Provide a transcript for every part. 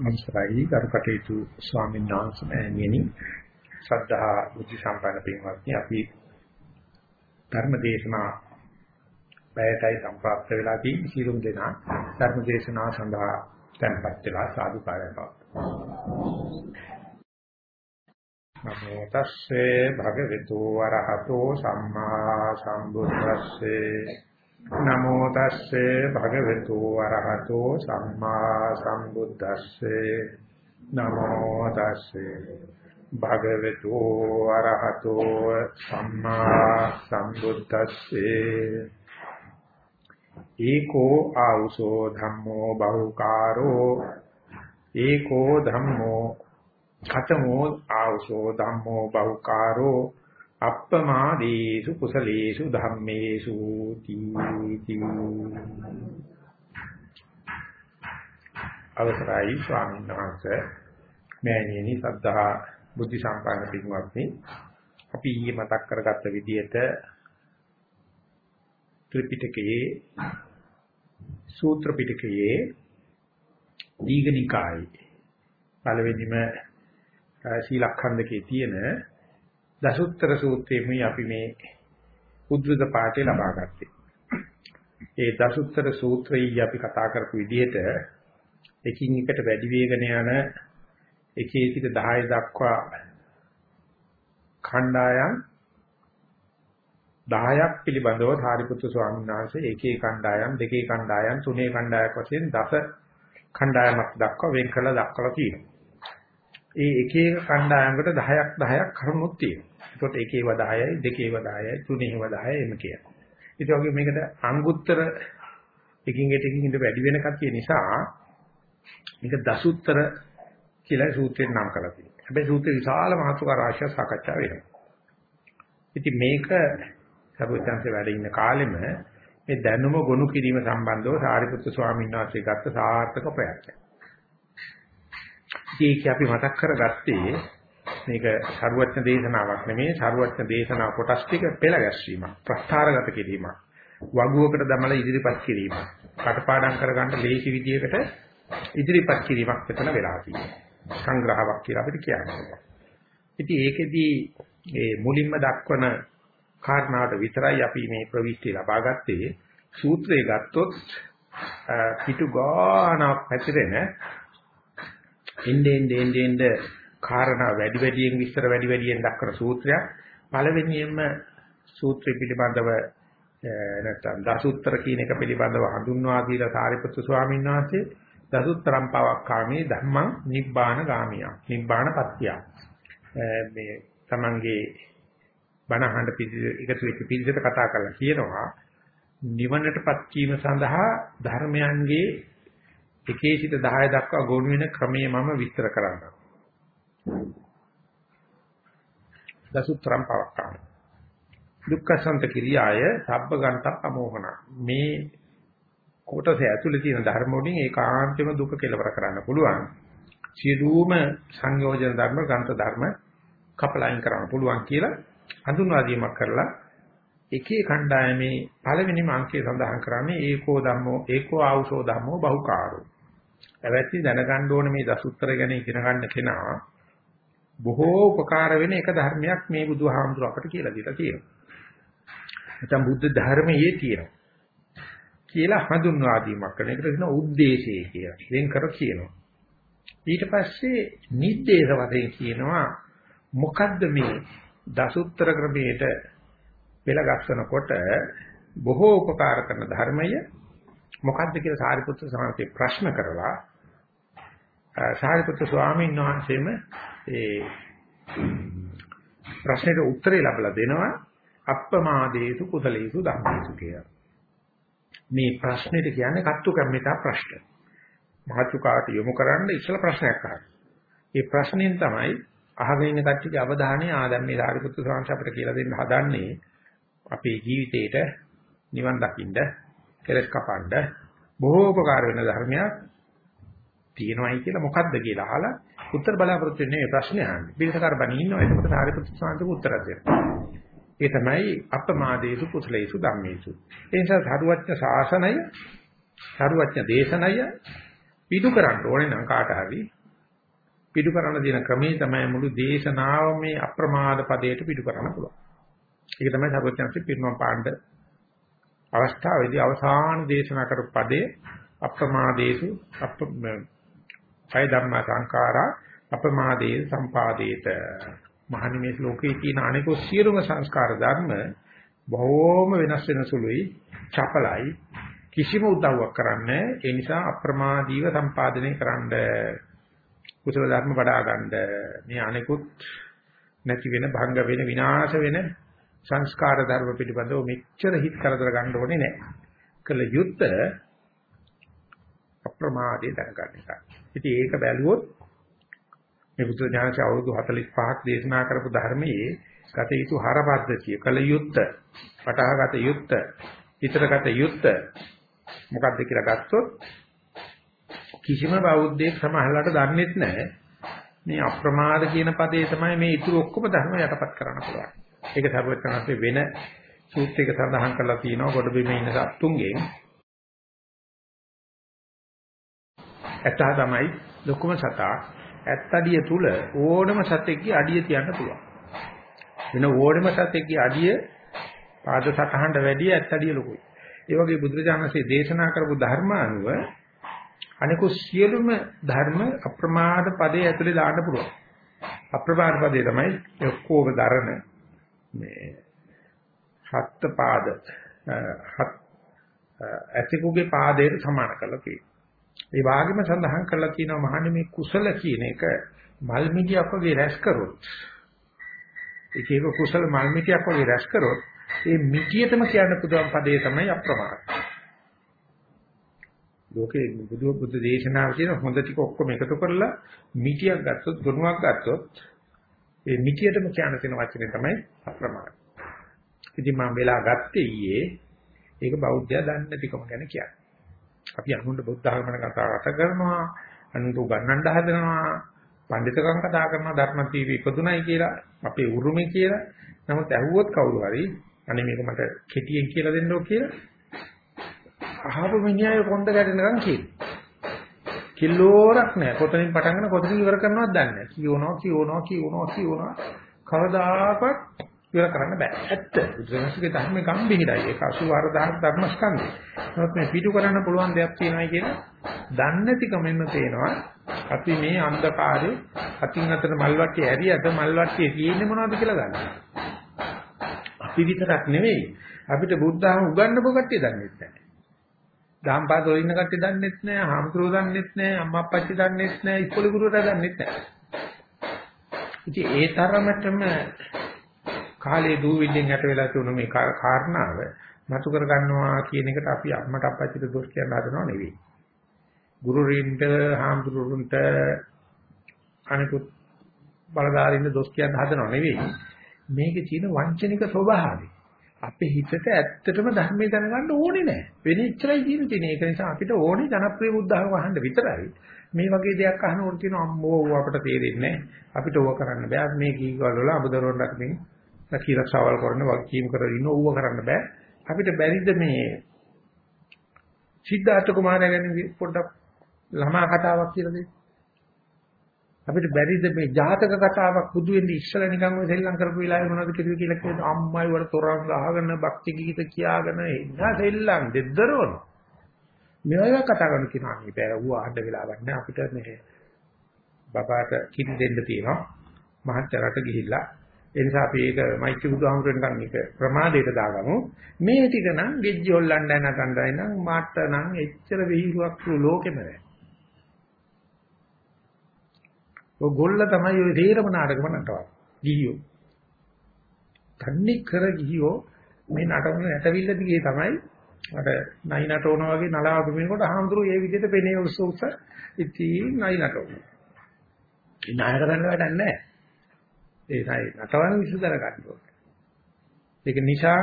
අවසරයි කරුකටේතු ස්වාමීන් වහන්සේ මෑණියනි. ශ්‍රද්ධා බුද්ධ සම්පන්න පින්වත්නි අපි ධර්ම දේශනා පැයටයි සම්ප්‍රාප්ත වෙලා තියෙන සියලුම දෙනා. ධර්ම දේශනා සඳහා tempත් වෙලා සාදු කාර්යයක් නමෝ තස්සේ භගවතු වරහතෝ සම්මා සම්බුද්දස්සේ. නමෝ තස්සේ භගවතු වරහතෝ සම්මා සම්බුද්දස්සේ. නමෝ තස්සේ භගවතු වරහතෝ සම්මා සම්බුද්දස්සේ. ඒකෝ ආවුසෝ ධම්මෝ බහුකාරෝ. ඒකෝ ධම්මෝ ඛතමෝ ආවුසෝ ධම්මෝ බහුකාරෝ. අප්පමාදේසු කුසලේසු ධම්මේසු තීති. අවසරයි ස්වාමීන් වහන්සේ. මෑණියනි සද්ධා බුද්ධ සම්පන්න පින්වත්නි අපි ඊයේ මතක් කරගත්ත විදිහට ත්‍රිපිටකයේ සූත්‍ර පිටකයේ දීඝනිකායේ පළවෙනිම සීලඛණ්ඩකේ තියෙන දසුත්තර සූත්‍රයේමයි අපි මේ උද්දෘත පාඨය ලබා ගත්තේ. ඒ දසුත්තර සූත්‍රයයි අපි කතා කරපු විදිහට එකින් එකට වැඩි වේගන යන එකේ සිට 10 දක්වා ඛණ්ඩායම් 10ක් පිළිබඳව ධාරිපුත්තු ස්වාමීන් වහන්සේ එකේ ඛණ්ඩායම් දෙකේ ඛණ්ඩායම් තුනේ ඛණ්ඩායම් වශයෙන් දස ඛණ්ඩායමක් දක්වා වෙන් කළා දක්වලා තියෙනවා. ඒ එක එක ඛණ්ඩායමකට 10ක් 10ක් කරුණුත් තියෙනවා. ඒකට එකේව 10යි, දෙකේව 10යි, තුනේව 10යි එම කියනවා. ඒ වගේ මේකට අංගුත්තර එකින් එකට එකින් ඉඳ වැඩි වෙන කතිය නිසා මේක දසුත්තර කියලා සූත්‍රයෙන් නම් කරලා තියෙනවා. හැබැයි සූත්‍රේ විශාල මාතෘකා රාශියක් සාකච්ඡා වෙනවා. ඉතින් මේක සර්වඥාන්සේ වැඩ ඉන්න කාලෙම මේ දැනුම ගොනු කිරීම සම්බන්ධව සාරිපුත්‍ර ස්වාමීන් වහන්සේ ගත්ත සාර්ථක ප්‍රයත්නයක්. ඒක අපි මතක් කරගත්තේ මේක සරුවත්න දේශනාවක් නෙමෙයි. සරුවත්න දේශනා කොටස් ටික පෙළ ගැස්වීමක් ප්‍රස්ථාරගත කිරීමක් වගුවකට දමලා ඉදිරිපත් කිරීමක් කටපාඩම් කරගන්න ලේසි විදියකට ඉදිරිපත් කිරීමක් මෙතන වෙලා තියෙනවා. සංග්‍රහයක් කියලා අපිට කියන්න ඉතින් ඒකෙදී මේ මුලින්ම දක්වන කාරණාවට විතරයි අපි මේ ප්‍රවිෂ්ටි ලබා ගත්තේ. සූත්‍රය ගත්තොත් පිටු ගානක් පැතිරෙන එන්නේ එන්නේ එන්නේ කාරණා වැඩි වැඩියෙන් විස්තර වැඩි වැඩියෙන් දක්වන සූත්‍රයක්. පළවෙනියෙන්ම සූත්‍රය පිළිබඳව නැත්නම් දසුත්තර කියන එක පිළිබඳව හඳුන්වා දීලා සාරිපුත්තු ස්වාමීන් වහන්සේ දසුත්තරම් පවක්කාමේ ධම්මං නිබ්බාන ගාමියා. නිබ්බාන පත්‍ය. මේ තමන්ගේ බණහඬ එකතු වෙච්ච පිළිසෙට කතා කරලා කියනවා නිවනටපත් වීම සඳහා ධර්මයන්ගේ එකේ සිට 10 දක්වා ගොනු වෙන ක්‍රමයේ මම විස්තර කරන්නම්. දසුත්‍රම් පවක්කාම. දුක්ඛසන්ත කිරියාය සබ්බගන්ත අමෝහන. මේ කොටස ඇතුලේ තියෙන ධර්ම වලින් ඒකාන්තම දුක කෙලවර කරන්න පුළුවන්. සියලුම සංයෝජන ධර්ම, ගන්ත ධර්ම කපලයින් කරන්න පුළුවන් කියලා හඳුන්වා දීමක් කරලා එකේ කණ්ඩායමේ පළවෙනිම අංකය සඳහන් කරන්නේ ඒකෝ ධම්මෝ ඒකෝ ආවුසෝ ධම්මෝ බහුකාරෝ පැවැත්ති දැනගන්න ඕන මේ දසුත්තර ගැන ඉගෙන ගන්න කෙනා බොහෝ උපකාර වෙන එක ධර්මයක් මේ බුදුහාමුදුර අපට කියලා දීලා තියෙනවා. නැත්නම් බුද්ධ ධර්මයේ තියෙනවා. කියලා හඳුන්වා දීමක් කරන එකට කියන උද්දේශය කියලා. වෙන් කර කියනවා. ඊට පස්සේ නිද්දේශ වශයෙන් කියනවා මොකද්ද මේ දසුත්තර ක්‍රමයට පෙළගස්සනකොට බොහෝ උපකාර කරන ධර්මය මොකද්ද කියලා සාරිපුත්‍ර සාන්තේ ප්‍රශ්න කරලා සාරිපුත්‍ර ස්වාමීන් වහන්සේම ඒ ප්‍රශ්නෙට උත්තරේ ලැබලා දෙනවා අප්පමාදේසු කුසලේසු ධම්මේසු කියලා. මේ ප්‍රශ්නෙට කියන්නේ කත්තු කම්මිතා ප්‍රශ්න. මහතුකාට යොමු කරන්න ඉස්සල ප්‍රශ්නයක් අහන්න. ඒ ප්‍රශ්නෙන් තමයි අහගෙන ඉන්න කට්ටියගේ අවධානය ආ දැන් මේ සාරිපුත්‍ර ස්වාමීන් අපිට කියලා දෙන්න හදන්නේ අපේ ජීවිතේට නිවන් දකින්න කෙලස් කපන්න බොහෝ උපකාර වෙන ධර්මයක් තියෙනවයි කියලා මොකද්ද කියලා අහලා උත්තර බලාපොරොත්තු වෙන්නේ ප්‍රශ්නේ අහන්නේ. පිළිසකාර බණී ඉන්නවා. ඒකට සාරිපුත්‍ර සාන්තක උත්තර දෙනවා. ඒ තමයි අපමාදේසු කුසලේසු ධම්මේසු. ඒ නිසා සරුවච්ච ශාසනය, සරුවච්ච දේශනය පිටු කරන්න ඕනේ නම් කාට හරි පිටු කරන්න දෙන ක්‍රමේ තමයි මුළු දේශනාව මේ අප්‍රමාද පදයට පිටු කරන්න පුළුවන්. ඒක තමයි සර්වඥාන්සේ පිරිනොම් පාණ්ඩ අවස්ථාවේදී අවසාන දේශනා කරපු පදේ අප්‍රමාදේසු අප කය ධර්ම සංඛාරා අප්‍රමාදේ සම්පාදේත. මහනි මේ ශ්ලෝකයේ තියෙන අනිකෝ සියලුම සංස්කාර ධර්ම බොහෝම වෙනස් වෙන සුළුයි චපලයි. කිසිම උදව්වක් කරන්නේ ඒ නිසා අප්‍රමාදීව සම්පාදනය කරන්න කුසල ධර්ම වඩා ගන්න. මේ අනිකුත් නැති වෙන භංග වෙන විනාශ වෙන සංස්කාර ධර්ම පිළිබඳව මෙච්චර හිත කරදර ගන්න ඕනේ නැහැ. කළ යුත්ත අප්‍රමාදයේ දැනගන්න එක. ඉතින් ඒක බැලුවොත් මේ බුද්ධ ඥානච අවුරුදු 45ක් දේශනා කරපු ධර්මයේ ගත යුතු හරපද්ධතිය කළ යුත්ත පටහගත යුත්ත විතරගත යුත්ත මොකක්ද කියලා ගත්තොත් කිසිම බෞද්ධයෙක් සමහරලාට දන්නේත් නැහැ මේ අප්‍රමාද කියන පදේ තමයි මේ ඊටු ඔක්කොම ධර්ම යටපත් කරන්න පුළුවන්. ඒක සර්වඥාන්සේ වෙන සූත්‍රයක සඳහන් කරලා තියෙනවා ගොඩබිමේ ඉන්න සත්තුන්ගෙන් ඇත්තා තමයි ලොකුම සතා ඇත්තඩිය තුල ඕනම සතෙක්ගේ අඩිය තියන්න පුළුවන්. වෙන ඕනම සතෙක්ගේ අඩිය පාද සතහනට වැඩිය ඇත්තඩිය ලොකුයි. ඒ වගේ බුදුරජාණන්සේ දේශනා කරපු ධර්ම අනුව අනිකු සියලුම ධර්ම අප්‍රමාද පදයේ ඇතුලේ දාන්න පුළුවන්. අප්‍රමාද පදේ තමයි ඔක්කොම දරන මේ හත් පාද හත් ඇතිකුගේ පාදයට සමාන කරලා තියෙනවා. ඒ වාගෙම සඳහන් කරලා තියෙනවා මහන්නේ මේ කුසල කියන එක මල් මිටියක් වගේ රැස් කරොත් ඒක ඒක කුසල මල් මිටියක් වගේ රැස් කරොත් ඒ මිටියටම කියන්න පුළුවන් පදේ තමයි අප්‍රමාද. ලෝකේ බුදු බුද්ධ දේශනාව කියන හොඳ ටික ඔක්කොම එකතු කරලා මිටියක් ගත්තොත් ගුණයක් ගත්තොත් ඒ මිටියටම කියන්න තියෙන වචනේ තමයි අප්‍රමාද. ඉතින් මම වෙලා ගත්තේ ඊයේ ඒක බෞද්ධයා දන්නේ නැතිකම ගැන කියන්නේ. අපි අනුන්ට බුද්ධ ආගමන කතා කරනවා අනුන්ට උගන්වන්න හදනවා පඬිතුකම් කතා කරනවා ධර්ම තීවි ඉපදුණයි කියලා අපේ උරුමේ කියලා නමුත් ඇහුවොත් කවුරු හරි අනේ මේක මට කෙටියෙන් කියලා දෙන්නෝ කියලා අහපු මිනිහාගේ කොන්ද ගැටෙනකන් කියනවා කිලෝරක් නෑ කොතනින් පටන් ගන්න කොතනින් ඉවර කරනවද දන්නේ නෑ කියනවා කියනවා කියනවා කියනවා කවදාකවත් ඉවර කරන්න බෑ. ඇත්ත. බුදුරජාණන්ගේ ධර්ම ගම්බිහිරයි. ඒක 84000 ධර්මස්කන්ධය. නමුත් මේ පිටු කරන්න පුළුවන් දෙයක් තියෙනවා කියලා දන්නේ නැතිකමෙන්ම තේනවා. අපි මේ අන්ධකාරේ අතින් අතට මල්වට්ටිය ඇරියට මල්වට්ටිය තියෙන්නේ මොනවද කියලා ගන්නවා. අපි විතරක් නෙවෙයි අපිට බුද්ධහම උගන්වපු කට්ටිය දන්නේ නැහැ. දාම්පාත වල ඉන්න කට්ටිය දන්නේත් නැහැ, හාමුදුරුවෝ දන්නේත් නැහැ, අම්මා අප්පච්චි දන්නේත් නැහැ, ඉස්කෝලේ ගුරුවරයා දන්නේත් නැහැ. ඉතින් ඒ තරමටම කාලේ දූවිල්ලෙන් යට වෙලා තියෙන මේ කාරණාව මතු කර ගන්නවා කියන එකට අපි අම්මට අප්පච්චිට දොස් කියන්න හදනව නෙවෙයි. ගුරුරින්ට හාමුදුරුවන්ට අනිකුත් බලධාරීන්ට දොස් කියන්න හදනව නෙවෙයි. මේකේ තියෙන වංචනික ස්වභාවය. අපේ හිතට ඇත්තටම ධර්මයේ දැනගන්න ඕනේ නැහැ. වෙන ඉච්චරයි තියෙන තියෙන. ඒක නිසා අපිට ඕනේ ජනප්‍රිය බුද්ධහම වහන්න විතරයි. මේ වගේ දෙයක් අහනකොට තියෙන අම්මෝ අපට තේරෙන්නේ අපිට ඕක කරන්න බෑ. මේ කීකවල වල අබදරුවන් රකින්න රැකී රක්ෂාවල් කරන වගකීම් කරගෙන ඉන්න ඕව කරන්න බෑ. අපිට බැරිද මේ සිද්ධාර්ථ කුමාරයා ගැන පොඩ්ඩක් ළමා කතාවක් කියලා දෙන්න. අපිට බැරිද මේ ජාතක කතාවක් බුදු වෙන්නේ ඉස්සලා නිකන් ඔය සෙල්ලම් කරපු වෙලාවේ මොනවද කිව්වේ කියලා කියනවා අම්මයි වල තොරන් ගහගෙන භක්ති ගීත කියාගෙන එන්න සෙල්ලම් දෙද්දරවන. මේවා කතා කරන කෙනා මේ බෑ ඌ ආහඬ වෙලාවක් නෑ අපිට මේ බබාට කිරි දෙන්න තියෙනවා. මහත්තරට ගිහිල්ලා ඒ නිසා අපි ඒක මෛත්‍රී බුදුහාමුදුරෙන් මේක ප්‍රමාදයට දාගමු. මේ ටික නම් ගෙජ්ජි හොල්ලන්න නැතන්දයි නම් මාට නම් එච්චර විහිළුවක් ලෝකෙම නැහැ. ඔය ගොල්ල තමයි ඔය තේරම නාටකම නටවන්නේ. ගිහියෝ. තන්නේ කර ගිහියෝ මේ නටන ඇටවිල්ල දිගේ තමයි අර නයි නටවන වගේ නලාව බිමිනකොට හාමුදුරුවෝ ඒ විදිහට පෙනේ උස්ස උස්ස ඉතින් නයි නටවන. ඉන්න අය කරන්න වැඩක් නැහැ. ඒකයි නටවන විසඳර ගන්න ඕනේ. ඒක නිසා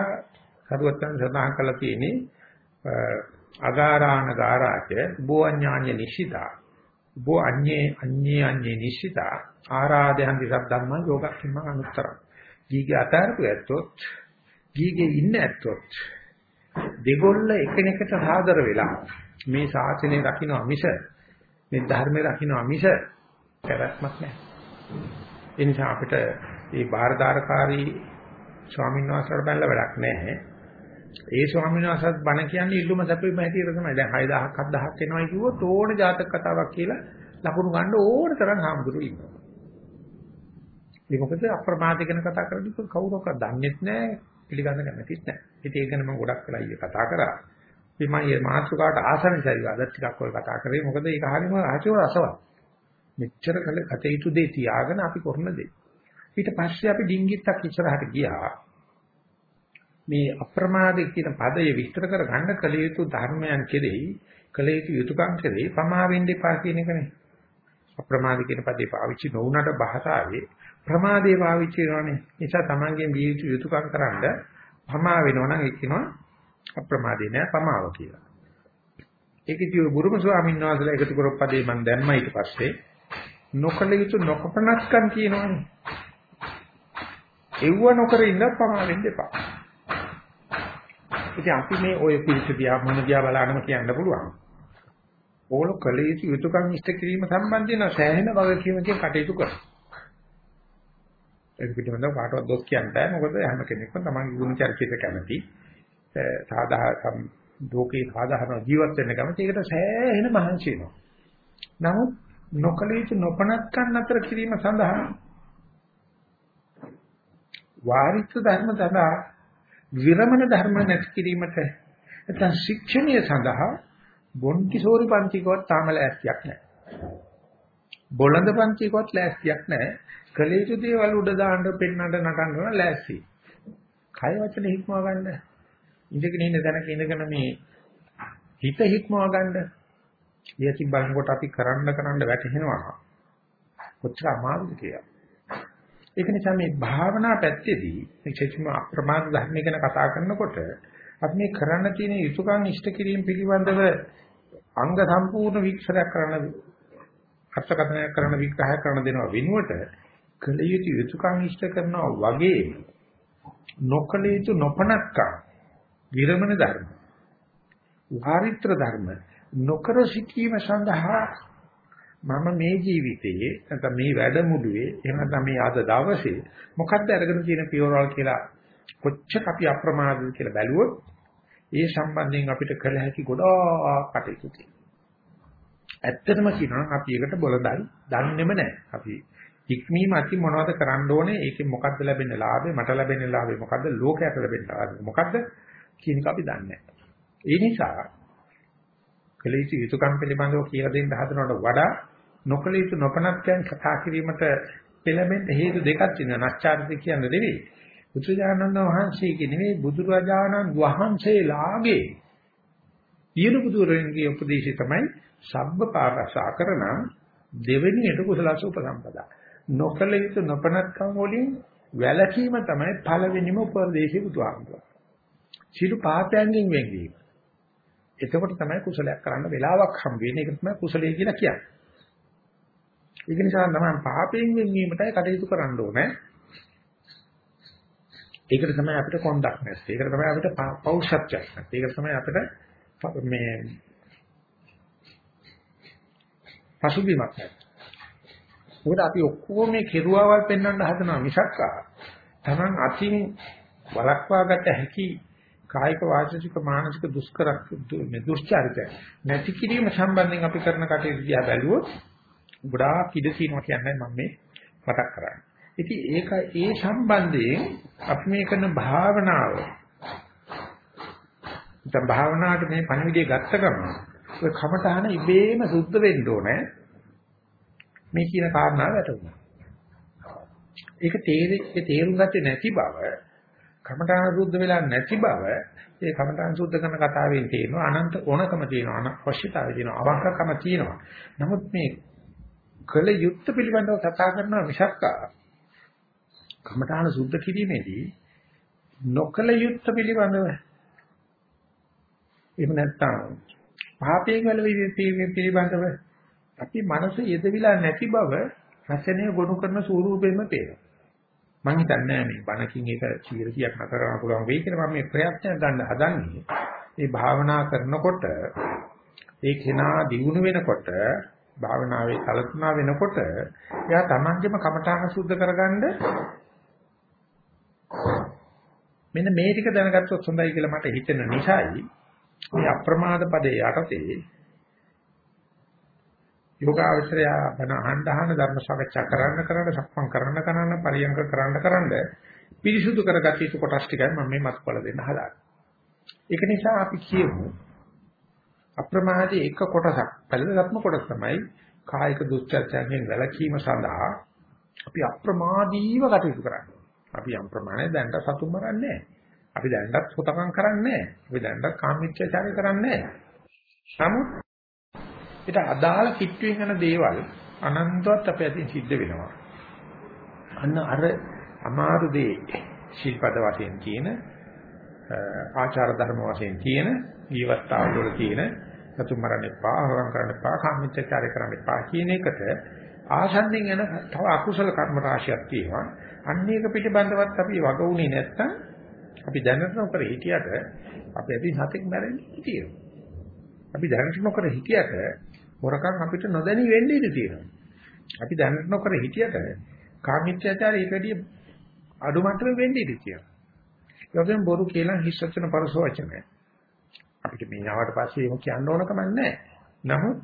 සරුවත්තන් සඳහන් කළා තියෙන්නේ අගාරාණ ගාරාච බෝඥාඤ්ඤ නිශ්චිතා බෝ අඤ්ඤේ අඤ්ඤේ අඤ්ඤේ නිශ්චිතා ආරාධයන් දිසබ්බම්ම යෝගක්ඛිම අනුත්තරං. ගීගේ අතාරපු ඇත්තොත් ගීගේ ඉන්න ඇත්තොත් දෙගොල්ල එකිනෙකට සාදර වෙලා මේ ශාසනය රකින්න මිස මේ ධර්මයේ රකින්න අමිෂ පැවැත්මක් නැහැ. ඒ නිසා අපිට මේ බාරදාරකාරී ස්වාමීන් වහන්සේලාට බැලලා වැඩක් නැහැ. ඒ ස්වාමීන් වහන්සේත් බණ කියන්නේ ඉල්ලුම සැපෙම හැටියට තමයි. දැන් 6000ක් 7000ක් එනවයි කිව්වොත් ඕන ජාතක කතාවක් කියලා ලකුණු ගන්න ඕන තරම් හාමුදුරුවෝ ඉන්නවා. මේ මොකද අප්‍රමාද ගැන කතා කරද්දී කවුරක්වත් දන්නේත් නැහැ පිළිගන්න කැමතිත් නැහැ. ඉතින් ඒක ගැන මම ගොඩක් වෙලා ඊයේ කතා කරා. ඉතින් මම මේ මාතෘකාවට ආසන්න සැරිව අද ටිකක් ඔය කතා කරේ. මොකද ඒක හරියම ආචෝ රසවත්. මෙච්චර කල කටයුතු දෙය තියාගෙන අපි කරන දේ. ඊට පස්සේ අපි ඩිංගිත්තක් ඉස්සරහට ගියා. මේ අප්‍රමාදේ කියන පදය විස්තර කර ගන්න කල යුතු ධර්මයන් කෙරෙහි කල යුතු යුතුයකම් කෙරෙහි පමා වෙන්න එපා කියන එකනේ. අප්‍රමාද කියන පදේ පාවිච්චි නොවුනට භාෂාවේ ප්‍රමාදේ පාවිච්චි කරනවානේ. නිසා තමන්ගෙන් විය යුතු යුතුයකම් කරන්ද පමා වෙනවා නම් ඒක කියනවා අප්‍රමාදේ නෑ පමාව කියලා. ඒකදී බුරුම ස්වාමීන් වහන්සේලා එකතු කරපු පදේ මම දැම්මා ඊට පස්සේ නොකල යුතු නොකපනස්කම් කියනවනේ. එව්ව නොකර ඉන්න පමා වෙන්න එපා. ඉතින් අපි මේ ඔය පිළිස දිහා මොන දිහා බලනම කියන්න පුළුවන්. ඕල කල යුතු යුතුයකම් ඉෂ්ට කිරීම සම්බන්ධයෙන් සෑහෙන වගකීමකින් කටයුතු කරනවා. ඒක පිටින්ම කාටවත් දොස් කියන්න බෑ මොකද හැම කෙනෙක්ම තමන්ගේ ගුණ චරිතයට කැමති. සාධාරණ ලෝකේ සාධාරණ ජීවත් වෙන්න කැමති. ඒකට සෑහෙන මහන්සි වෙනවා. නමුත් නොකල යුතු නොපනත්කම් අතර කිරීම සඳහා වාරිත්‍ර ධර්ම සඳහා විරමණ ධර්ම නැති කිරීමට නැත්නම් ශික්ෂණීය සඳහා බොන්කිසෝරි පන්තිකවත් තාම ලෑස්තියක් නැහැ. බොළඳ පන්තිකවත් ලෑස්තියක් නැහැ. කලේතු දේවල් උඩ දාන්න පෙන්නන්න නටන්න ලෑස්ති. කය වචන හික්මව ගන්න. ඉඳගෙන ඉන්න දැනක ඉඳගෙන මේ හිත හික්මව ගන්න. ඊයකින් බලනකොට අපි කරන්න කරන්න වැටෙනවා. කොච්චර අමාරුද කියලා. ඒක නිසා මේ භාවනා පැත්තේදී විශේෂයෙන්ම අප්‍රමාද ධර්ම ගැන කතා කරනකොට අපි මේ කරන්න තියෙන යුතුයකම් ඉෂ්ට කිරීම පිළිබඳව අංග සම්පූර්ණ විස්තරයක් කරන අර්ථකථනය කරන විග්‍රහය කරන දෙනවා වෙනුවට කල යුතු යුතුයකම් ඉෂ්ට කරනවා වගේ නොකල යුතු නොපනක්කම් විරමණ ධර්ම වාරිත්‍ර ධර්ම නොකර සිටීම සඳහා මම මේ ජීවිතයේ නැත්නම් මේ වැඩමුළුවේ එහෙම නැත්නම් මේ අද දවසේ මොකද්ද අරගෙන තියෙන පියවරවල් කියලා කොච්චර අපි අප්‍රමාදද කියලා බැලුවොත් ඒ සම්බන්ධයෙන් අපිට කළ හැකි ගොඩාක් කටයුතු තියෙනවා. ඇත්තටම කියනවා අපි එකට බොළඳයි දන්නේම නැහැ. අපි ඉක්මීම අති මොනවද කරන්න ඕනේ? ඒකෙන් මොකද්ද ලැබෙන්නේ ලාභේ? මට ලැබෙන්නේ ලාභේ මොකද්ද? ලෝකයට ලැබෙන්නේ ලාභේ මොකද්ද? කියන එක අපි දන්නේ නැහැ. ඒ නිසා කලීසි යුතුයකම් පිළිබඳව කියලා දෙන්න හදනවට වඩා නොකල යුතු නොපනත්යන් කතා කිරීමට පෙළඹෙන්න හේතු දෙකක් තියෙනවා. නැස්චාරිත කියන්නේ නෙවෙයි. බුදුජානන වහන්සේගේ නෙවෙයි බුදුරජාණන් වහන්සේලාගේ ඊළු බුදුරෙන්ගේ උපදේශය තමයි සබ්බ පාරසා කරන දෙවෙනියට කුසලස උපසම්පදා. නොකල යුතු නොපනත්කම් වලින් වැළකීම තමයි පළවෙනිම උපදේශය බුදුහාමුදුරුවෝ. සිළු පාපයන්ගෙන් වෙන්වීම. එතකොට තමයි කුසලයක් කරන්න වෙලාවක් හම් වෙන්නේ. ඒක තමයි කුසලයේ කියලා කියන්නේ. ඒක නිසා තමයි පාපයෙන් වෙන්වීමටයි කටයුතු කරන්න ඕනේ. ඒකට තමයි අපිට කොන්දක් නැත්තේ. ඒකට තමයි අපිට පෞෂත්වයක් නැත්තේ. ඒකට තමයි අපිට මේ පසුබිමක් නැත්තේ. මොකද අපි ඔක්කොම මේ කෙරුවාවල් පෙන්වන්න හදනවා මිසක් තමන් අතින් වලක්වාගත හැකි කායික වාචික මානසික දුෂ්කර මේ දුෂ්චරිත නැති කිරීම සම්බන්ධයෙන් අපි කරන කටයුතු දිහා බැලුවොත් ගොඩාක් ඉඩ තියෙනවා කියන්නේ මම මේ මතක් කරන්නේ. ඉතින් ඒක ඒ සම්බන්ධයෙන් අපි මේ කරන භාවනාව දැන් භාවනාවට මේ පණිවිඩය ගත්ත ගමන් ඔය කමඨහන ඉබේම සුද්ධ වෙන්න ඕනේ. මේ කියන කාරණාව වැටුණා. ඒක තේරෙන්නේ තේරුම් ගත්තේ නැති බව කමඨාන සුද්ධ වෙලා නැති බව ඒ කමඨාන සුද්ධ කරන කතාවෙන් තේරෙනවා අනන්ත ඕනකම තියෙනවා අනවශ්‍යතාවය තියෙනවා අවංකකම තියෙනවා නමුත් මේ කල යුත්ත පිළිබඳව කතා කරනවා මිසක් කමඨාන සුද්ධ කිරීමේදී නොකල යුත්ත පිළිබඳව එහෙම නැත්නම් පාපයෙන් වල පිළිබඳව අපි මනස යෙදවිලා නැති බව රසණය ගොනු කරන ස්වරූපෙම පේනවා මම හිතන්නේ මේ බණකින් ඒක 100ක් නතර කරන්න පුළුවන් වෙයි කියලා මම මේ ප්‍රයත්නයක් ගන්න හදන්නේ. මේ භාවනා කරනකොට ඒ කෙනා දියුණු වෙනකොට භාවනාවේ කලතුනා වෙනකොට එයා තමන්ගේම කමඨාන සුද්ධ කරගන්න මෙන්න මේ ටික දැනගත්තොත් හොඳයි කියලා මට හිතෙන නිසායි මේ අප්‍රමාද පදේ යටතේ යෝගාවචරය බණ අහන්න අහන්න ධර්ම සාකච්ඡා කරන්න කරන්න සක්මන් කරන්න කරන්න පරියංග කරන්න කරන්න පිරිසුදු කරගatiya යුතු කොටස් ටිකයි මම මේ මතකවල දෙන්න හදාගන්නේ. ඒක නිසා අපි කියමු අප්‍රමාදයේ එක කොටසක් පළවෙනිම කොටස තමයි කායික දුස්චර්යයෙන් වැළකීම සඳහා අපි අප්‍රමාදීව කටයුතු කරන්නේ. අපි යම් ප්‍රමාණයක් දැනට සතුම් මරන්නේ නැහැ. අපි දැනටත් සුතකම් කරන්නේ නැහැ. අපි දැනටත් කාමීච්ඡාචාරය කරන්නේ නැහැ. නමුත් ඊට අදාළ කිට්ටුවෙන් යන දේවල් අනන්තවත් අපේ අතින් සිද්ධ වෙනවා. අන්න අර අමාරු දේ ශිල්පද වශයෙන් කියන ආචාර ධර්ම වශයෙන් කියන ජීවත්තාවල වල තියෙන සතුම් මරන්න එපා, හොරම් කරන්න එපා, කාමීච්ඡාචාරය කරන්න එපා කියන එකට ආසන්නෙන් යන තව අකුසල කර්ම රාශියක් තියෙනවා. අන්න ඒක පිටිබඳවත් අපි වග උනේ නැත්තම් අපි දැනට නොකර හිටියට අපි අපි හතෙක් මැරෙන්නේ තියෙනවා. අපි දැනට නොකර හිටියට හොරකම් අපිට නොදැනී වෙන්නේ ඉඳී තියෙනවා. අපි දැනට නොකර හිටියට කාමීත්‍යාචාරය ඊටදී අඩු මට්ටමේ වෙන්නේ ඉඳී තියෙනවා. ඒ වගේම බොරු කියලා හිස් වචන පරස වචන. අපිට මේ ආවට පස්සේ ඒක කියන්න ඕන කමක් නැහැ. නමුත්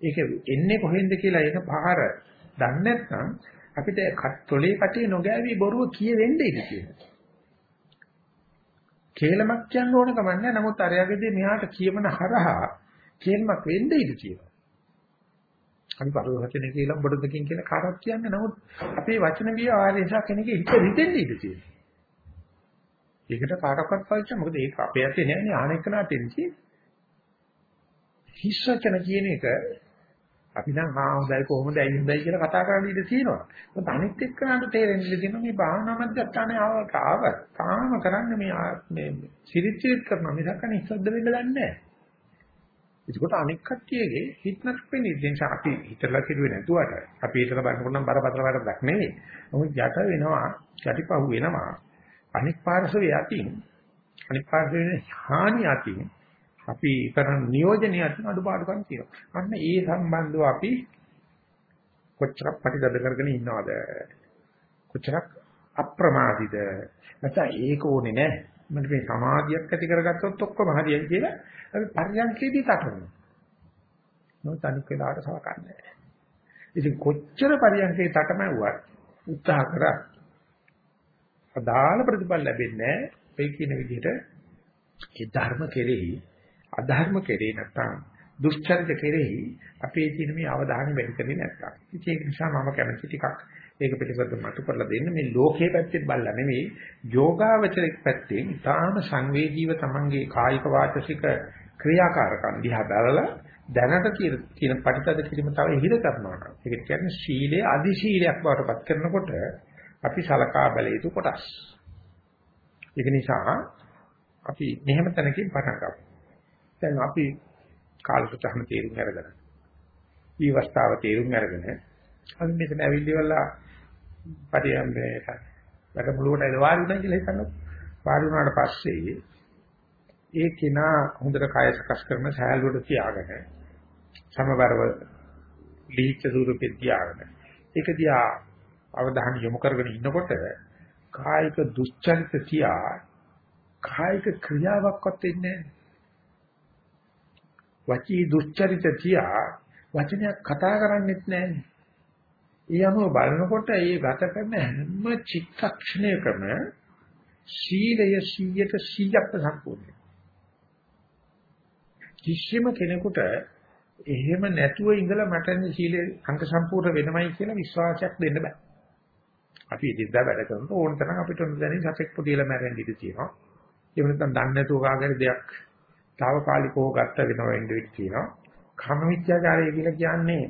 ඒක එන්නේ කොහෙන්ද කියලා ඒක පහර දන්නේ නැත්නම් අපිට තොලේ කටේ නොගෑවි බොරුව කියෙවෙන්නේ ඉති කියනවා. කේලමක් කියන්න ඕන කමක් නැහැ. නමුත් අරයාගේදී මෙහාට කියවන හරහා කේලමක් වෙන්නේ ඉති කියනවා. අපි පරිවචනේ කියලා බොඩදකින් කියලා කාටවත් කියන්නේ නමුත් අපේ වචන විය ආරේසා කෙනෙක්ගේ හිත රිදෙන්නේ ඉති කියනවා. ඒකට කාටවත් පාවිච්චි මොකද ඒක අපේ ඇත්තේ නෑ නේ ආනෙක නාටෙන්නේ. හිස් වචන කියන එක අපි නම් ආ හොඳයි කොහොමද ඇයි හොඳයි කියලා කතා කරන්න ඉඩ තියෙනවා. මොකද අනිත් එක්කනට තේරෙන්න ඉඩ තියෙනවා මේ භාවනා මධ්‍යස්ථානයේ ආවට ආවත් තාම කරන්නේ මේ මේ සිරිච්චිත් කරනවා මිසක් නිස්සද්ද වෙන්න දන්නේ නැහැ. ඒකකොට අනික් කට්ටියගේ හිතනක් වෙන්නේ ඒ නිසා අපි හිතලා කිරුවේ නැතුවට අපි හිතලා බලනකොට නම් බරපතල වැඩක් නෙවෙයි. මොකද යට වෙනවා, යටිපහුව වෙනවා. අනික් පාර්ශවයේ යටින් අනික් පාර්ශවයේ හානිය යටින් අපි කරන නියෝජනය අතන අඩුපාඩුකම් තියෙනවා. අන්න ඒ සම්බන්ධව අපි කොච්චරක් ප්‍රතිදද කරගෙන ඉන්නවද? කොච්චරක් අප්‍රමාදීද? නැත්නම් ඒක ඕනේ නැහැ. මට මේ සමාධියක් ඇති කරගත්තොත් ඔක්කොම හරියයි කියලා අපි පරියන්කේදී තටමනවා. නමුත් අනික් වෙලාවට සලකන්නේ නැහැ. ඉතින් කොච්චර පරියන්කේ තටමැව්වත් උත්සාහ කරා අදාළ ප්‍රතිඵල ලැබෙන්නේ නැහැ. ඒ කියන විදිහට ඒ ධර්ම කෙරෙහි අධර්ම කෙරේ නැත්නම් දුෂ්චරිත කෙරෙහි අපේ තියෙන මේ අවධානය වැඩි කරේ නැත්නම්. ඉතින් ඒක නිසා මම කැමති ටිකක් ඒක පිළිබඳව මතු කරලා දෙන්න මේ ලෝකයේ පැත්තෙත් බලලා නෙවෙයි යෝගාවචරික පැත්තෙන් ඊටාම සංවේදීව තමන්ගේ කායික වාචසික ක්‍රියාකාරකම් දිහා බලලා දැනට තියෙන පරිතද කිරීම තව ඉහිද කරනවා නම් ඒක කියන්නේ සීලයේ අදි සීලයක් බවට පත් කරනකොට අපි සලකා බැල යුතු කොටස්. ඒක නිසා අපි මෙහෙම තැනකින් පටන් ගමු. දැන් අපි කාලසටහන තේරුම් අරගෙන ඊවස්තාව තේරුම් අරගෙන අපි මෙතන ඇවිල්ලිවලා පරියම්බේ වැඩමුළුවට එළ වාඩි වුණා කියලා හිතන්නකො වාඩි වුණාට පස්සේ ඒ කෙනා හොඳට කය සකස් කරන සෑල්වට තියාගෙන සමබරව දීච්ච ස්වරූපෙ තියාගෙන ඒක දිහා අවධානය යොමු කරගෙන ඉන්නකොට කායික දුස්චරිත තියා කායික ක්‍රියාවක්වත් වෙන්නේ නැහැ. වචී දුස්චරිත තියා වචනයක් කතා කරන්නෙත් නැහැ. ඒ අනුව බලනකොට ඒ ගත කරන හැම චිත්තක්ෂණයකම සීලය 100ට 100ක් සම්පූර්ණයි. කිසිම කෙනෙකුට එහෙම නැතුව ඉඳලා මට සීලේ අංක සම්පූර්ණ වෙනමයි කියලා විශ්වාසයක් දෙන්න බෑ. අපි ඉදිරියට වැඩ කරනකොට ඕන තරම් අපිට උන් දැනෙන සතෙක් පොඩියලා මැරෙන්න ඉඩ තියෙනවා. ඒ වෙනත්නම් දන්නේ නැතුව කාගෙන් දෙයක් తాවකාලිකව ගත්ත වෙනවා වෙන්න වෙච්ච තියෙනවා. කාම මිත්‍යාචාරය කියලා කියන්නේ